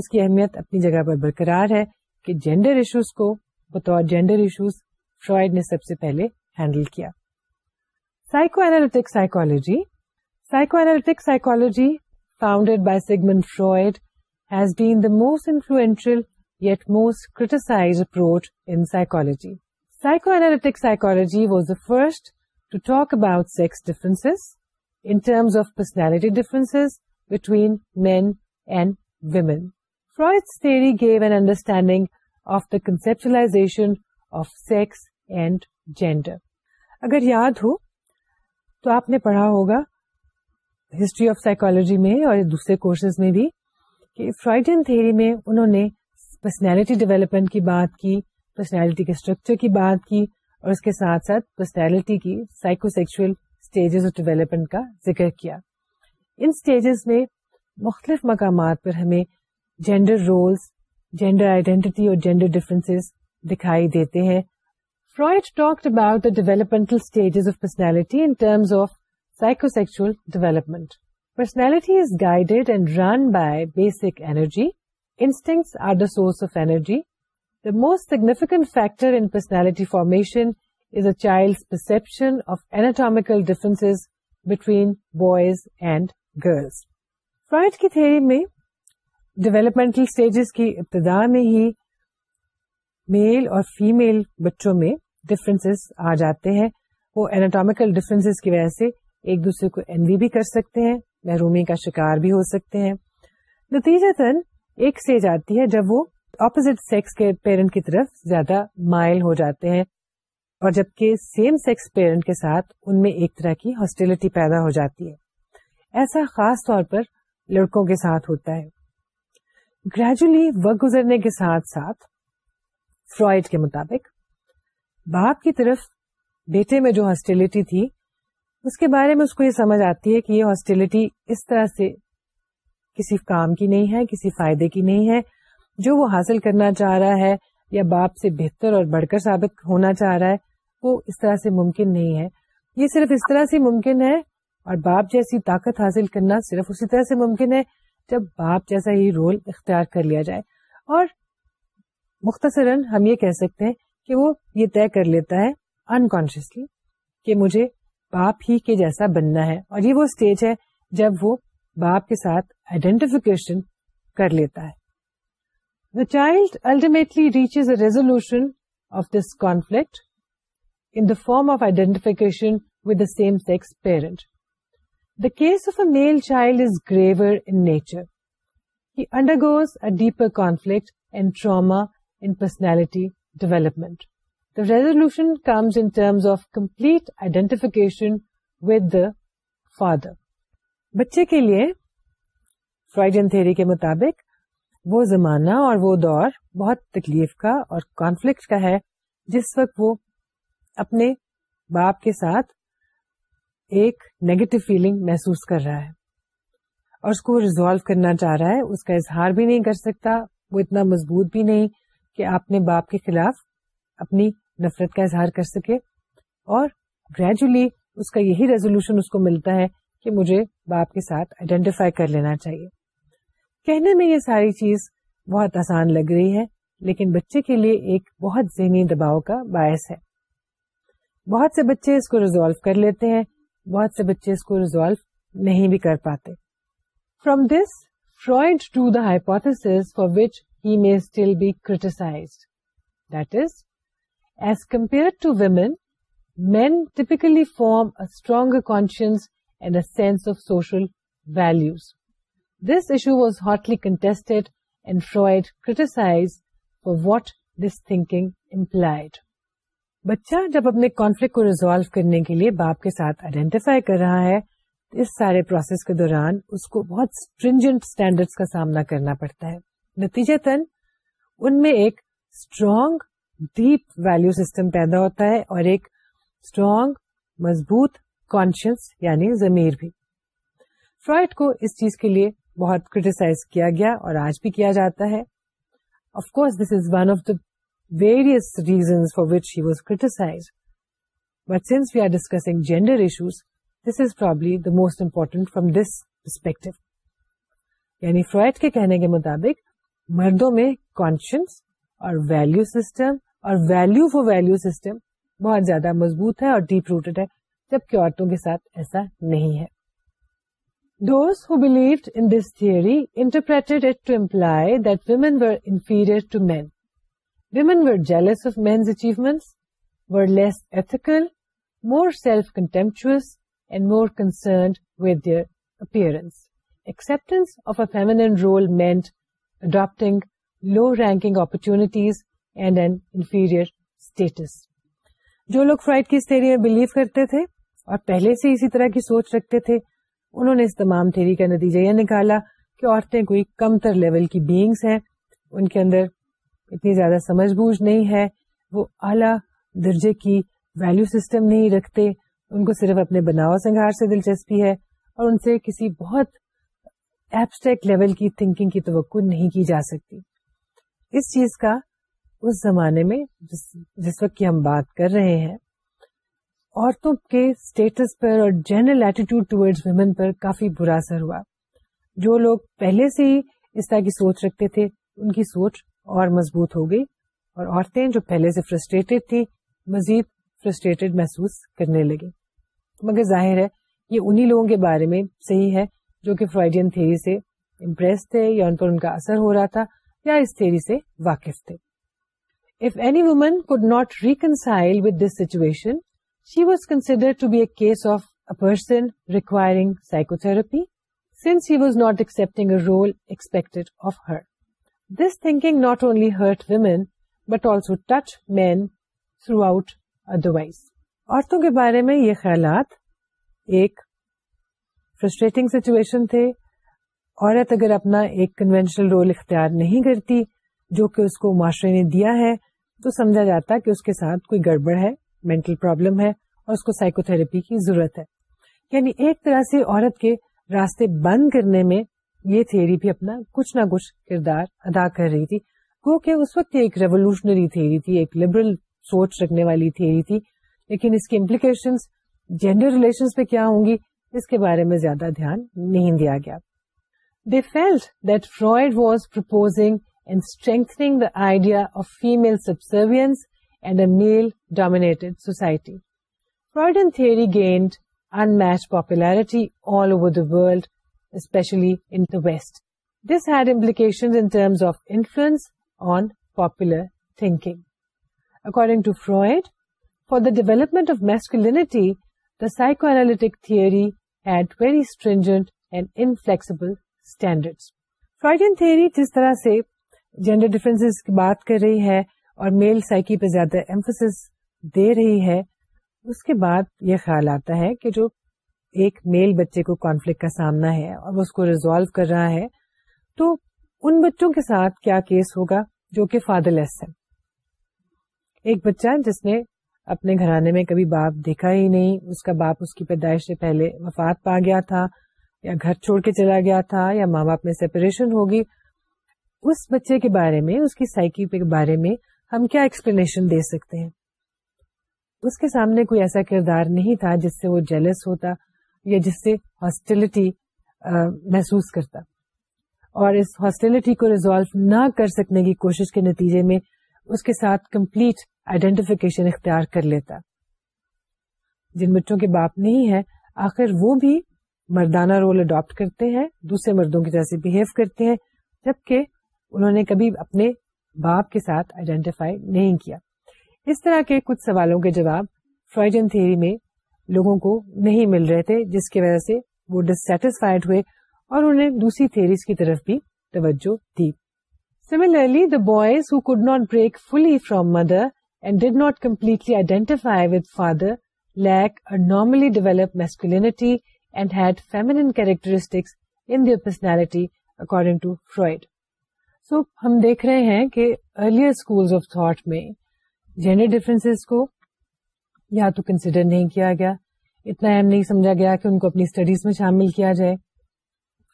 اس کی اہمیت اپنی جگہ پر برقرار ہے کہ جینڈر ایشوز کو بطور جینڈر ایشوز فرائڈ نے سب سے پہلے ہینڈل کیا psychoanalytic psychology psychoanalytic psychology founded by Sigmund Freud has been the most influential yet most criticised approach in psychology psychoanalytic psychology was the first to talk about sex differences in terms of personality difference between men and women's three given standing of the conceptualisation of sex and gender اگر یاد ہو تو آپ نے پڑھا ہوگا history of psychology میں اور دوسرے کورسز میں بھی کہ فرائڈین تھیری میں انہوں نے پرسنالٹی ڈیولپمنٹ کی بات کی پرسنالٹی کے اسٹرکچر کی بات کی اور اس کے ساتھ ساتھ پرسنالٹی کی psychosexual stages of development کا ذکر کیا ان اسٹیجز میں مختلف مقامات پر ہمیں جینڈر رولس جینڈر آئیڈینٹی اور جینڈر ڈفرینس دکھائی دیتے ہیں Freud talked about developmental stages of personality in terms of psycho sexual development personality is guided and run by basic energy instinct are the source of energy the most significant factor in personality formation is a child perception of anatomical difference between boys and girls Freud کی theory میں developmental stages کی ابتدا میں ہی میل اور female بچوں میں difference آ جاتے ہیں وہ ایناٹامکل ڈفرینس کی وجہ سے ایک دوسرے کو این بھی کر سکتے ہیں محرومی کا شکار بھی ہو سکتے ہیں نتیجہ تر ایک اسٹیج آتی ہے جب وہ اپوزٹ سیکس کے پیرنٹ کی طرف زیادہ مائل ہو جاتے ہیں اور جبکہ سیم سیکس پیرنٹ کے ساتھ ان میں ایک طرح کی ہاسٹیلٹی پیدا ہو جاتی ہے ایسا خاص طور پر لڑکوں کے ساتھ ہوتا ہے گریجولی وقت گزرنے کے ساتھ ساتھ فرائڈ کے مطابق باپ کی طرف بیٹے میں جو ہاسٹیلٹی تھی اس کے بارے میں اس کو یہ سمجھ آتی ہے کہ یہ ہاسٹیلٹی اس طرح سے کسی کام کی نہیں ہے کسی فائدے کی نہیں ہے جو وہ حاصل کرنا چاہ رہا ہے یا باپ سے بہتر اور بڑھ کر ثابت ہونا چاہ رہا ہے کو اس طرح سے ممکن نہیں ہے یہ صرف اس طرح سے ممکن ہے اور باپ جیسی طاقت حاصل کرنا صرف اسی طرح سے ممکن ہے جب باپ جیسا ہی رول اختیار کر لیا جائے اور مختصرا ہم یہ کہہ سکتے ہیں کہ وہ یہ طے کر لیتا ہے انکانشیسلی کہ مجھے باپ ہی کے جیسا بننا ہے اور یہ وہ اسٹیج ہے جب وہ باپ کے ساتھ آئیڈینٹیفکیشن کر لیتا ہے the child ultimately reaches a resolution of this conflict in the form of identification with the same-sex parent. The case of a male child is graver in nature. He undergoes a deeper conflict and trauma in personality development. The resolution comes in terms of complete identification with the father. بچے کے لیے فرائیڈن theory کے مطابق وہ زمانہ اور وہ دور بہت تکلیف کا اور کانفلکٹ کا ہے جس وقت وہ اپنے باپ کے ساتھ ایک نیگیٹو فیلنگ محسوس کر رہا ہے اور اس کو ریزالو کرنا چاہ رہا ہے اس کا اظہار بھی نہیں کر سکتا وہ اتنا مضبوط بھی نہیں کہ آپ نے باپ کے خلاف اپنی نفرت کا اظہار کر سکے اور گریجولی اس کا یہی ریزولوشن اس کو ملتا ہے کہ مجھے باپ کے ساتھ آئیڈینٹیفائی کر لینا چاہیے کہنے میں یہ ساری چیز بہت آسان لگ رہی ہے لیکن بچے کے لیے ایک بہت ذہنی دباؤ کا باعث ہے بہت سے بچے اس کو ریزالو کر لیتے ہیں بہت سے بچے اس کو ریزالو نہیں بھی کر پاتے from this Freud to the hypothesis for which he may still be that is as compare to women men typically form a strong conscience and a sense of social values this issue was hotly contest and Freud criticise for what this thinking implied بچہ جب اپنے conflict کو resolve کرنے کے لیے باپ کے ساتھ آئیڈینٹیفائی کر رہا ہے تو اس سارے پروسیس کے دوران اس کو بہت اسٹرینجنٹ اسٹینڈرڈ کا سامنا کرنا پڑتا ہے تن ان میں ایک اسٹرانگ ڈیپ ویلو سسٹم پیدا ہوتا ہے اور ایک اسٹرانگ مضبوط کانشیس یعنی ضمیر بھی فرائڈ کو اس چیز کے لیے بہت کریٹیسائز کیا گیا اور آج بھی کیا جاتا ہے of course this is one of the various reasons for which he was criticise but since we are discussing gender issues this is probably the most important from this perspective یعنی fried کے کہنے کے مطابق مردوں میں conscience اور value system اور value for value system بہت زیادہ مضبوط ہے اور ڈیپ روٹیڈ ہے جبکہ عورتوں کے ساتھ ایسا نہیں ہے those who believe in this theory interpreted it to imply that women were inferior to men women were jealous of men's achievements, were less ethical, more self-contemptuous and more concerned with their appearance. Acceptance of a feminine role meant adopting low ranking opportunities and an inferior status. جو لوگ فرائڈ کی اس theory میں believe کرتے تھے اور پہلے سے اسی طرح کی سوچ رکھتے تھے انہوں نے اس تمام تھیری کا نتیجہ یہ نکالا کہ عورتیں کوئی کم تر لیول کی بینگس ہیں ان کے اندر اتنی زیادہ سمجھ بوجھ نہیں ہے وہ اعلیٰ درجے کی ویلو سسٹم نہیں رکھتے ان کو صرف اپنے سنگھار سے دلچسپی ہے اور ان سے کسی بہت لیول کی کی کی تھنکنگ توقع نہیں جا سکتی اس اس چیز کا زمانے میں جس جس وقت کی ہم بات کر رہے ہیں عورتوں کے اسٹیٹس پر اور جنرل ایٹیٹیوڈ ٹوڈز ویمن پر کافی برا اثر ہوا جو لوگ پہلے سے ہی اس طرح کی سوچ رکھتے تھے ان کی سوچ اور مضبوط ہو گئی اور عورتیں جو پہلے سے فرسٹریٹڈ تھی مزید فرسٹریٹڈ محسوس کرنے لگی مگر ظاہر ہے یہ انہی لوگوں کے بارے میں صحیح ہے جو کہ تھیری سے امپریس تھے یا ان پر ان کا اثر ہو رہا تھا یا اس تھیری سے واقف تھے if any woman could not reconcile with this was she was consider case of a person requiring psychotherapy since he was not accepting a role expected of her this thinking not only hurt women but also touch men throughout عورتوں کے بارے میں یہ خیالات ایک frustrating situation تھے عورت اگر اپنا ایک کنوینشنل رول اختیار نہیں کرتی جو کہ اس کو معاشرے نے دیا ہے تو سمجھا جاتا کہ اس کے ساتھ کوئی گڑبڑ ہے مینٹل پرابلم ہے اور اس کو سائیکو تھراپی کی ضرورت ہے یعنی ایک طرح سے عورت کے راستے بند کرنے میں یہ تھیوری بھی اپنا کچھ نہ کچھ کردار ادا کر رہی تھی گو کہ اس وقت ایک ریولیوشنری تھیری تھی ایک لبرل سوچ رکھنے والی تھیری تھی لیکن اس کی امپلیکیشن جینڈر ریلیشن پہ کیا ہوں گی اس کے بارے میں زیادہ دھیان نہیں دیا گیا the field that Freud was bring the idea of female subservience and a male dominated society Freud and theory gained in much popularity all over the world west this had implications on popular according to Freud for the development of masculinity the psychoanalytic theory had very stringent and inflexible standard Freud in theory جس طرح سے gender difference کی بات کر رہی ہے اور میل cycle پہ زیادہ امفسس دے رہی ہے اس کے بعد یہ خیال آتا ہے کہ جو ایک میل بچے کو کانفلکٹ کا سامنا ہے اور وہ اس کو ریزالو کر رہا ہے تو ان بچوں کے ساتھ کیا کیس ہوگا جو کہ فادر لیس ہے ایک بچہ جس نے اپنے گھرانے میں کبھی باپ دیکھا ہی نہیں اس کا باپ اس کی پیدائش سے پہلے وفات پا گیا تھا یا گھر چھوڑ کے چلا گیا تھا یا ماں باپ میں سیپریشن ہوگی اس بچے کے بارے میں اس کی سائیکی کے بارے میں ہم کیا ایکسپلینیشن دے سکتے ہیں اس کے سامنے کوئی ایسا کردار نہیں تھا جس سے وہ جیلس ہوتا یا جس سے ہاسٹیلٹی محسوس کرتا اور اس ہاسٹیلٹی کو ریزالو نہ کر سکنے کی کوشش کے نتیجے میں اس کے ساتھ کمپلیٹ اختیار کر لیتا جن بچوں کے باپ نہیں ہے آخر وہ بھی مردانہ رول اڈاپٹ کرتے ہیں دوسرے مردوں کی طرح سے بہیو کرتے ہیں جبکہ انہوں نے کبھی اپنے باپ کے ساتھ آئیڈینٹیفائی نہیں کیا اس طرح کے کچھ سوالوں کے جواب فرائڈن تھیری میں لوگوں کو نہیں مل رہے تھے جس کی وجہ سے وہ ڈسٹسفائڈ ہوئے اور انہیں دوسری تھیریز کی طرف بھی توجہ دی similarly the boys who could not break fully from mother and did not completely identify with father lack normally develop masculinity and had feminine characteristics in their personality according to Freud سو ہم دیکھ رہے ہیں کہ earlier school of thought میں gender difference کو یا تو consider نہیں کیا گیا اتنا اہم نہیں سمجھا گیا کہ ان کو اپنی اسٹڈیز میں شامل کیا جائے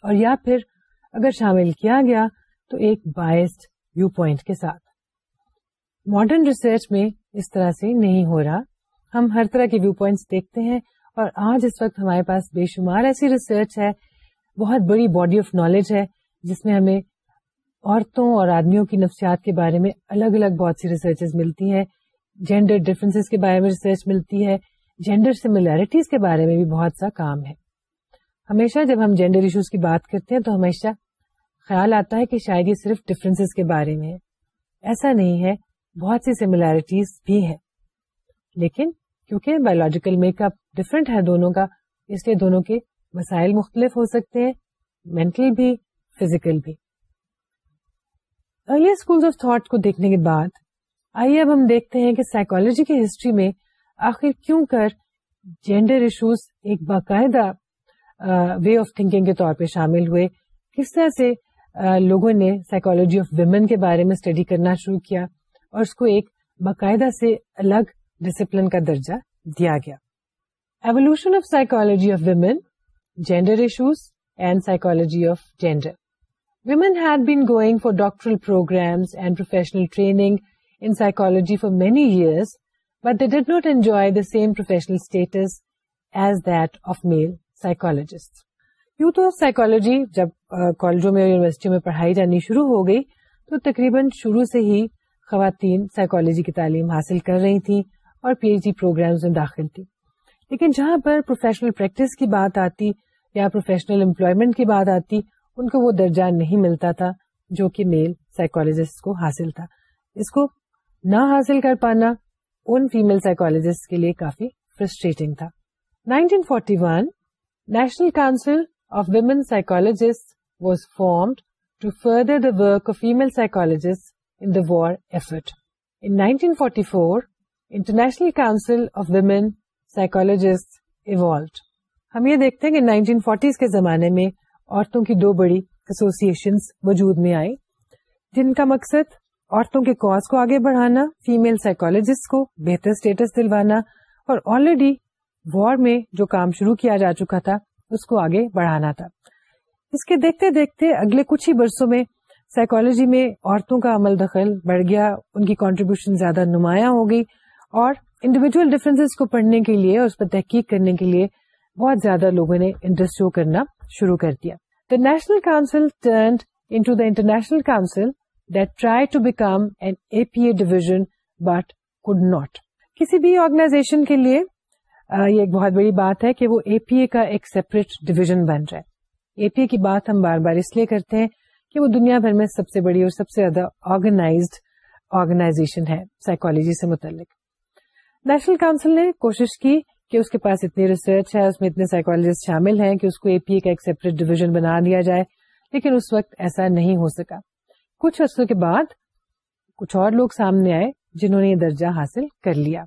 اور یا پھر اگر شامل کیا گیا تو ایک بائسڈ ویو پوائنٹ کے ساتھ ماڈرن ریسرچ میں اس طرح سے نہیں ہو رہا ہم ہر طرح کے ویو پوائنٹس دیکھتے ہیں اور آج اس وقت ہمارے پاس بے شمار ایسی ریسرچ ہے بہت بڑی باڈی آف نالج ہے جس میں ہمیں عورتوں اور آدمیوں کی نفسیات کے بارے میں الگ الگ بہت سی ریسرچ ملتی ہیں جینڈر ڈفرینس کے بارے میں ریسرچ ملتی ہے جینڈر سملیرٹیز کے بارے میں بھی بہت سا کام ہے ہمیشہ جب ہم جینڈر ایشوز کی بات کرتے ہیں تو ہمیشہ خیال آتا ہے کہ شاید یہ صرف ڈفرینس کے بارے میں ایسا نہیں ہے بہت سی سملیرٹیز بھی ہے لیکن کیونکہ بایولوجیکل میک اپ ڈفرینٹ ہے دونوں کا اس لیے دونوں کے مسائل مختلف ہو سکتے ہیں مینٹل بھی فزیکل بھی ارلی آف تھاٹ کو دیکھنے کے بعد آئیے اب ہم دیکھتے ہیں کہ سائیکولوجی کی ہسٹری میں آخر کیوں کر جینڈر ایشوز ایک باقاعدہ وے آف تھنکنگ کے طور پہ شامل ہوئے کس طرح سے لوگوں نے سائیکولوجی آف ویمن کے بارے میں اسٹڈی کرنا شروع کیا اور اس کو ایک باقاعدہ سے الگ ڈسپلن کا درجہ دیا گیا evolution of psychology of women gender issues and psychology of gender women had been going for doctoral professional training in psychology for many years, but they did not enjoy the same professional status as that of male psychologists. یوں تو psychology psychology جب کالجوں میں اور یونیورسٹیوں میں پڑھائی جانی شروع ہو گئی تو تقریباً شروع سے ہی خواتین سائیکالوجی کی تعلیم حاصل کر رہی تھیں اور پی ایچ ڈی پروگرامز میں داخل تھی لیکن جہاں پر پروفیشنل پریکٹس کی بات آتی یا پروفیشنل امپلائمنٹ کی بات آتی ان کو وہ درجہ نہیں ملتا تھا جو کہ میل سائیکولوجسٹ کو حاصل تھا اس کو نہ حاصل کر پانا ان فیمل سائیکولوجسٹ کے لیے کافی فرسٹریٹنگ تھا 1941 National Council of Women Psychologists was formed to further the work of female psychologist in the war effort in 1944 International Council of Women Psychologists evolved ہم یہ دیکھتے ہیں کہ 1940s کے زمانے میں عورتوں کی دو بڑی ایسوسی وجود میں آئے جن کا مقصد عورتوں کے کوز کو آگے بڑھانا فیمل سائیکولوجسٹ کو بہتر اسٹیٹس دلوانا اور آلریڈی وار میں جو کام شروع کیا جا چکا تھا اس کو آگے بڑھانا تھا اس کے دیکھتے دیکھتے اگلے کچھ ہی برسوں میں سائیکولوجی میں عورتوں کا عمل دخل بڑھ گیا ان کی کانٹریبیوشن زیادہ نمایاں ہو گئی اور انڈیویجل ڈفرینس کو پڑھنے کے لیے اور اس پر تحقیق کرنے کے لیے بہت زیادہ لوگوں نے انٹرسٹ شو کرنا شروع کر دیا the National Council turned into the International Council try to become an A P A division but could not کسی بھی آرگنائزیشن کے لیے یہ ایک بہت بڑی بات ہے کہ وہ اے پی اے کا ایک سیپریٹ ڈویژن بن رہا ہے اے پی اے کی بات ہم بار بار اس لیے کرتے ہیں کہ وہ دنیا بھر میں سب سے بڑی اور سب سے زیادہ آرگنائزڈ آرگنائزیشن ہے سائیکولوجی سے متعلق نیشنل کاؤنسل نے کوشش کی کہ اس کے پاس اتنی ریسرچ ہے اس میں اتنے سائکالوجیسٹ شامل ہیں کہ اس کو اے پی اے کا ایک سیپریٹ ڈویژن بنا دیا جائے لیکن اس وقت ایسا نہیں ہو سکا کچھ عرصوں کے بعد کچھ اور لوگ سامنے آئے جنہوں نے یہ درجہ حاصل کر لیا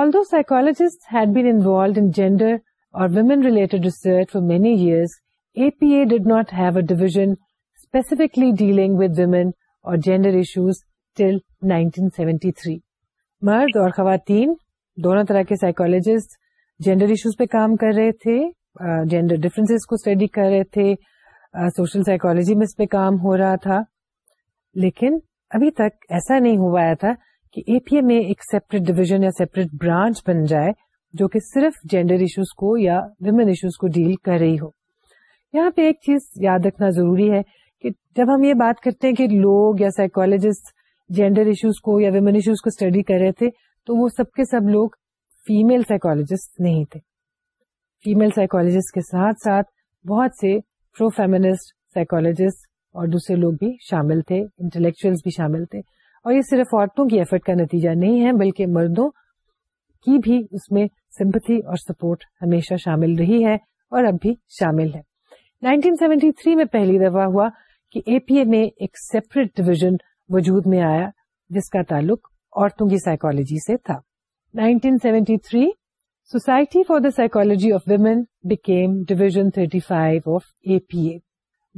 although psychologist had been involved in gender اور women related research for many years A P A did not have a division specifically dealing with women اور جینڈر ایشوز ٹل نائنٹین مرد اور خواتین دونوں طرح کے سائیکولوجسٹ جینڈر ایشوز پہ کام کر رہے تھے جینڈر ڈفرینس کو اسٹڈی کر رہے تھے سوشل سائیکولوجی میں اس پہ کام ہو رہا تھا لیکن ابھی تک ایسا نہیں ہوا تھا کہ اے پی میں ایک سیپریٹ ڈویژن یا سیپریٹ برانچ بن جائے جو کہ صرف جینڈر ایشوز کو یا ویمن ایشوز کو ڈیل کر رہی ہو یہاں پہ ایک چیز یاد رکھنا ضروری ہے کہ جب ہم یہ بات کرتے ہیں کہ لوگ یا سائیکولوجسٹ جینڈر ایشوز کو یا ویمن ایشوز کو اسٹڈی کر رہے تھے تو وہ سب کے سب لوگ فیمل سائیکولوجسٹ نہیں تھے فیمل سائیکولوجسٹ کے ساتھ ساتھ بہت سے پرو فیمنسٹ سائیکولوجسٹ اور دوسرے لوگ بھی شامل تھے انٹلیکچلس بھی شامل تھے اور یہ صرف عورتوں کی ایفرٹ کا نتیجہ نہیں ہے بلکہ مردوں کی بھی اس میں سمپتھی اور سپورٹ ہمیشہ شامل رہی ہے اور اب بھی شامل ہے 1973 میں پہلی دفعہ ہوا کہ اے پی اے میں ایک سیپریٹ ڈویژن وجود میں آیا جس کا تعلق عورتوں کی سائیکولوجی سے تھا 1973 Society for the Psychology of Women became Division 35 five of A P A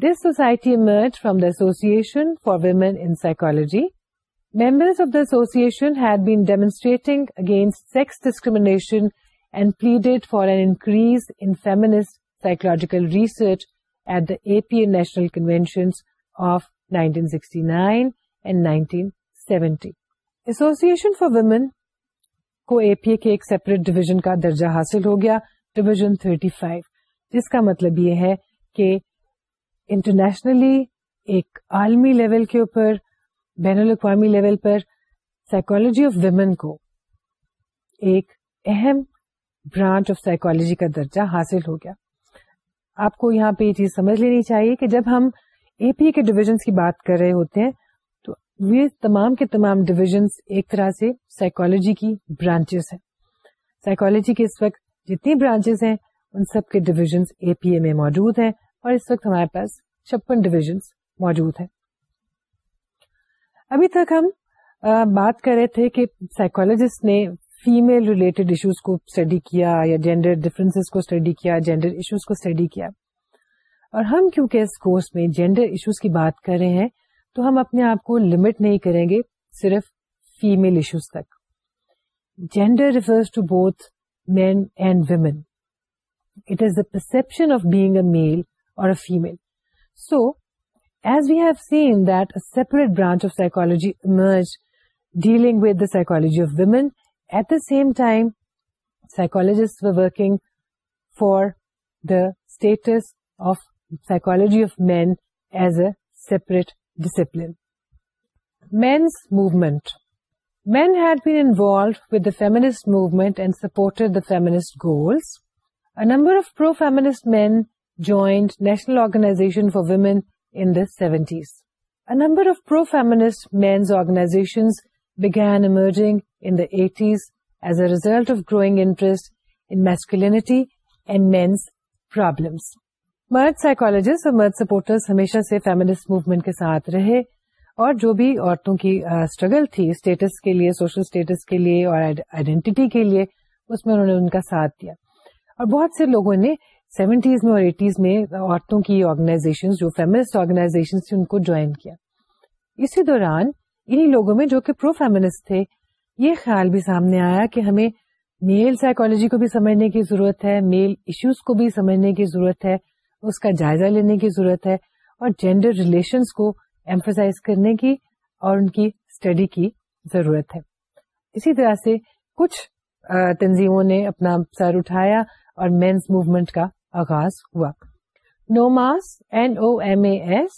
this society emerged from the Association for for in in Members members of the had been had been demonstrating against sex discrimination for for an increase in psychological psychological research at the A P of National and of Association for Women Association for کو A P A کے ایک separate division کا درجہ حاصل ہو گیا division 35 جس کا مطلب یہ ہے کہ انٹرنیشنلی ایک عالمی لیول کے اوپر بین الاقوامی لیول پر سائیکولوجی آف ویمن کو ایک اہم برانچ آف سائیکولوجی کا درجہ حاصل ہو گیا آپ کو یہاں پہ یہ چیز سمجھ لینی چاہیے کہ جب ہم اے پی اے کے ڈویژنس کی بات کر رہے ہوتے ہیں تو یہ تمام کے تمام ڈویژنس ایک طرح سے سائیکولوجی کی برانچز ہیں سائیکولوجی کے اس وقت جتنی برانچز ہیں ان سب کے ڈویژنس اے پی اے میں موجود ہیں اور اس وقت ہمارے پاس چھپن ڈویژنس موجود ہیں ابھی تک ہم بات کر رہے تھے کہ سائیکولوجسٹ نے فیمل ریلیٹڈ ایشوز کو اسٹڈی کیا یا جینڈر ڈفرینس کو اسٹڈی کیا جینڈر ایشوز کو اسٹڈی کیا اور ہم کیونکہ اس کورس میں جینڈر ایشوز کی بات کر رہے ہیں تو ہم اپنے آپ کو لمٹ نہیں کریں گے صرف فیمل ایشوز تک gender refers to both men and women it is the perception of being a male or a female. So, as we have seen that a separate branch of psychology emerged dealing with the psychology of women, at the same time, psychologists were working for the status of psychology of men as a separate discipline. Men's movement. Men had been involved with the feminist movement and supported the feminist goals. A number of pro-feminist men joined National Organization for Women in the 70s. A number of pro-feminist men's organizations began emerging in the 80s as a result of growing interest in masculinity and men's problems. مرد psychologist اور مرد supporters ہمیشہ سے feminist movement کے ساتھ رہے اور جو بھی عورتوں کی اسٹرگل تھی اسٹیٹس کے لیے سوشل اسٹیٹس کے لیے اور آئیڈینٹی کے لیے اس میں انہوں نے ان کا ساتھ دیا اور بہت سے لوگوں نے سیونٹیز میں اور ایٹیز میں عورتوں کی آرگنائزیشن جو فیمنسٹ آرگنائزیشن ان کو جوائن کیا اسی دوران انہیں لوگوں میں جو کہ پرو فیمنسٹ تھے یہ خیال بھی سامنے آیا کہ ہمیں میل سائیکالوجی کو بھی سمجھنے کی ضرورت ہے میل ایشوز کو بھی سمجھنے کی ضرورت ہے اس کا جائزہ لینے کی ضرورت ہے اور جینڈر ریلیشنس کو ایمفسائز کرنے کی اور ان کی اسٹڈی کی ضرورت ہے اسی طرح سے کچھ تنظیموں نے اپنا سر اٹھایا اور مینس موومنٹ کا آغاز ہوا NOMAS N O M A S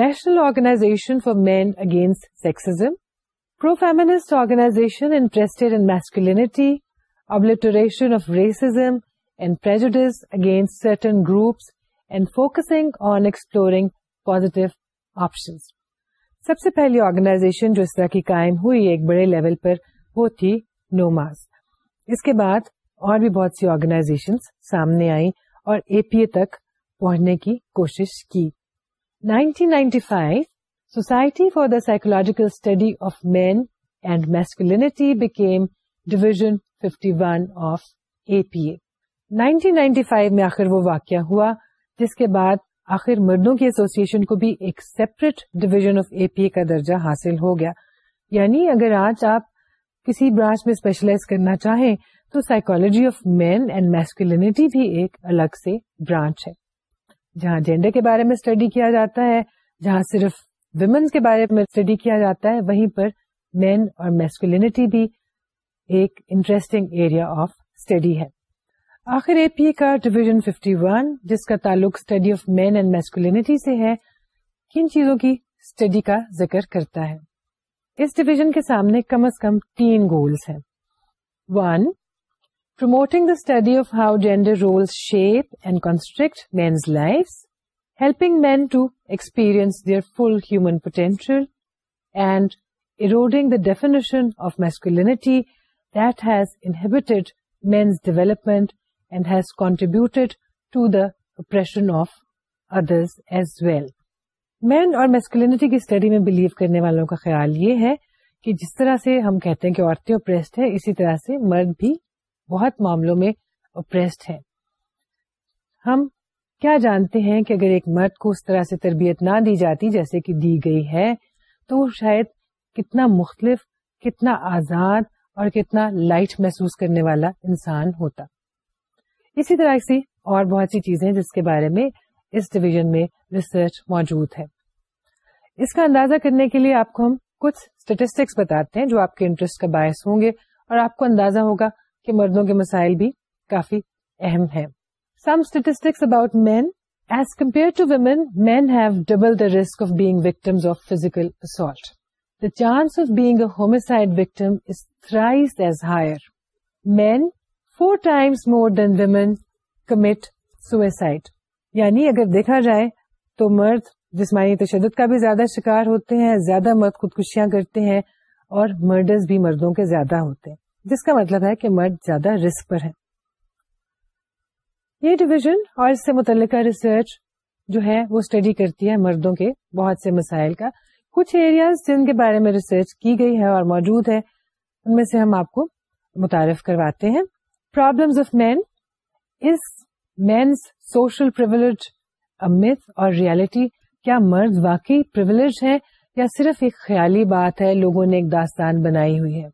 National Organization for Men Against Sexism pro feminist organisation interested in masculinity obliteration of racism and prejudice against certain groups and focusing on exploring positive option سب سے پہلی organization جو اس طرح کی قائم ہوئی ایک بڑے level پر وہ تھی نوماس اس کے بعد اور بھی بہت سی آرگنائزیشن سامنے آئی اور اے پی اے تک پہنچنے کی کوشش کی 1995 Society for the Psychological Study of Men and Masculinity became Division 51 one of A P A nineteen میں آخر وہ واقعہ ہوا جس کے بعد آخر مردوں کی ایسوسیشن کو بھی ایک separate division of A P A کا درجہ حاصل ہو گیا یعنی اگر آج آپ کسی برانچ میں اسپیشلائز کرنا چاہیں تو psychology of men and masculinity بھی ایک الگ سے برانچ ہے جہاں جینڈر کے بارے میں اسٹڈی کیا جاتا ہے جہاں صرف ویمنس کے بارے میں اسٹڈی کیا جاتا ہے وہیں پر مین اور میسکولینٹی بھی ایک انٹرسٹنگ ایریا آف اسٹڈی ہے آخر اے پی کا ڈویژن 51 جس کا تعلق study of men and masculinity سے ہے کن چیزوں کی اسٹڈی کا ذکر کرتا ہے اس ڈویژن کے سامنے کم از کم تین گولس ہیں one promoting the study of how gender role shape and construct men's life helping men to experience their full human potential and eroding the definition of masculinity these inhibited men's development and has contributed to the oppression of others as well men اور masculinity کی study میں believe کرنے والوں کا خیال یہ ہے کہ جس طرح سے ہم کہتے ہیں کہ عورتیں اپریسڈ ہیں اسی طرح سے مرد بھی بہت معاملوں میں اپریسڈ ہے ہم کیا جانتے ہیں کہ اگر ایک مرد کو اس طرح سے تربیت نہ دی جاتی جیسے کہ دی گئی ہے تو وہ شاید کتنا کتنا مختلف آزاد اور کتنا لائٹ محسوس کرنے والا انسان ہوتا اسی طرح سے اور بہت سی چیزیں جس کے بارے میں اس ڈویژن میں ریسرچ موجود ہے اس کا اندازہ کرنے کے لیے آپ کو ہم کچھ اسٹیٹسٹکس بتاتے ہیں جو آپ کے انٹرسٹ کا باعث ہوں گے اور آپ کو اندازہ ہوگا کہ مردوں کے مسائل بھی کافی اہم ہیں some statistics about men as compare to women men have double the risk of being victims of physical assault the chance of being a homicide victim is thrice as higher men four times more than women commit suicide یعنی اگر دیکھا جائے تو مرد جسمانی تشدد کا بھی زیادہ شکار ہوتے ہیں زیادہ مرد خودکشیاں کرتے ہیں اور مرڈرز بھی مردوں کے زیادہ ہوتے ہیں جس کا مطلب ہے کہ مرد زیادہ رسک پر ہے یہ ڈویژن اور اس سے متعلقہ ریسرچ جو ہے وہ اسٹڈی کرتی ہے مردوں کے بہت سے مسائل کا کچھ ایریاز جن کے بارے میں ریسرچ کی گئی ہے اور موجود ہے ان میں سے ہم آپ کو متعارف کرواتے ہیں پرابلمس آف مین اس مینس سوشل پرولیج امت اور ریالٹی کیا مرد واقعی پرولیج ہے یا صرف ایک خیالی بات ہے لوگوں نے ایک داستان بنائی ہوئی ہے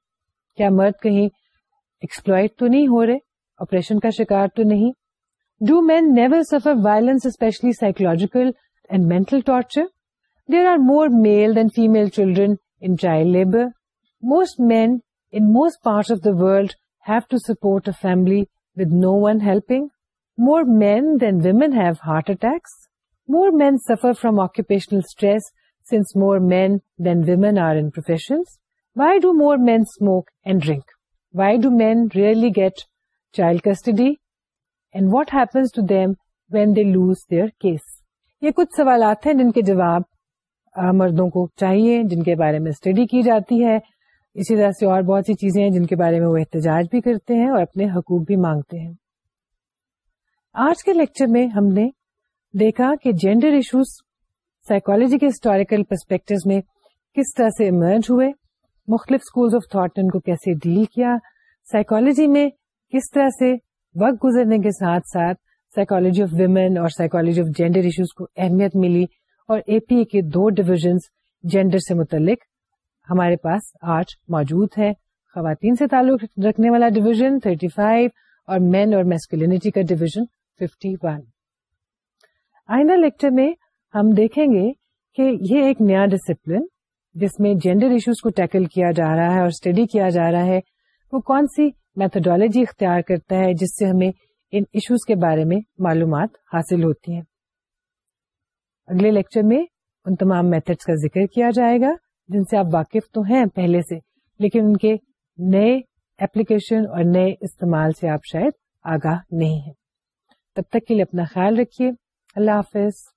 کیا مرد کہیں ایکسپلوئڈ تو نہیں ہو رہے آپریشن کا شکار تو نہیں do men never suffer violence especially psychological and mental torture there are more male than female children in child labour most men in most part of the world have to support a family with no one helping more men than women have heart attacks more men suffer from occupational stress since more men than women are in professions why do more men smoke and drink why do men rarely get child custody what them when they lose their case یہ کچھ سوالات ہیں جن کے جواب مردوں کو چاہیے جن کے بارے میں اسٹڈی کی جاتی ہے اسی طرح سے اور بہت سی چیزیں ہیں جن کے بارے میں وہ احتجاج بھی کرتے ہیں اور اپنے حقوق بھی مانگتے ہیں آج کے لیکچر میں ہم نے دیکھا کہ جینڈر ایشوز سائیکولوجی کے ہسٹوریکل پرسپیکٹو میں کس طرح سے ایمرج ہوئے مختلف اسکولس آف تھاٹ ان کو کیسے ڈیل کیا سائیکالوجی میں کس طرح سے وقت گزرنے کے ساتھ ساتھ سائیکالوجی آف ویمن اور سائیکالوجی آف جینڈر ایشوز کو اہمیت ملی اور اے پی اے کے دو ڈویژنس جینڈر سے متعلق ہمارے پاس آج موجود ہے خواتین سے تعلق رکھنے والا ڈویژن 35 اور مین اور میسکولینٹی کا ڈویژن 51 ون آئندہ لیکچر میں ہم دیکھیں گے کہ یہ ایک نیا ڈسپلن جس میں جینڈر ایشوز کو ٹیکل کیا جا رہا ہے اور اسٹڈی کیا جا رہا ہے وہ کون سی میتھڈالوجی اختیار کرتا ہے جس سے ہمیں ان ایشوز کے بارے میں معلومات حاصل ہوتی ہیں اگلے لیکچر میں ان تمام میتھڈس کا ذکر کیا جائے گا جن سے آپ واقف تو ہیں پہلے سے لیکن ان کے نئے اپلیکیشن اور نئے استعمال سے آپ شاید آگاہ نہیں ہیں تب تک کے لیے اپنا خیال رکھیے اللہ حافظ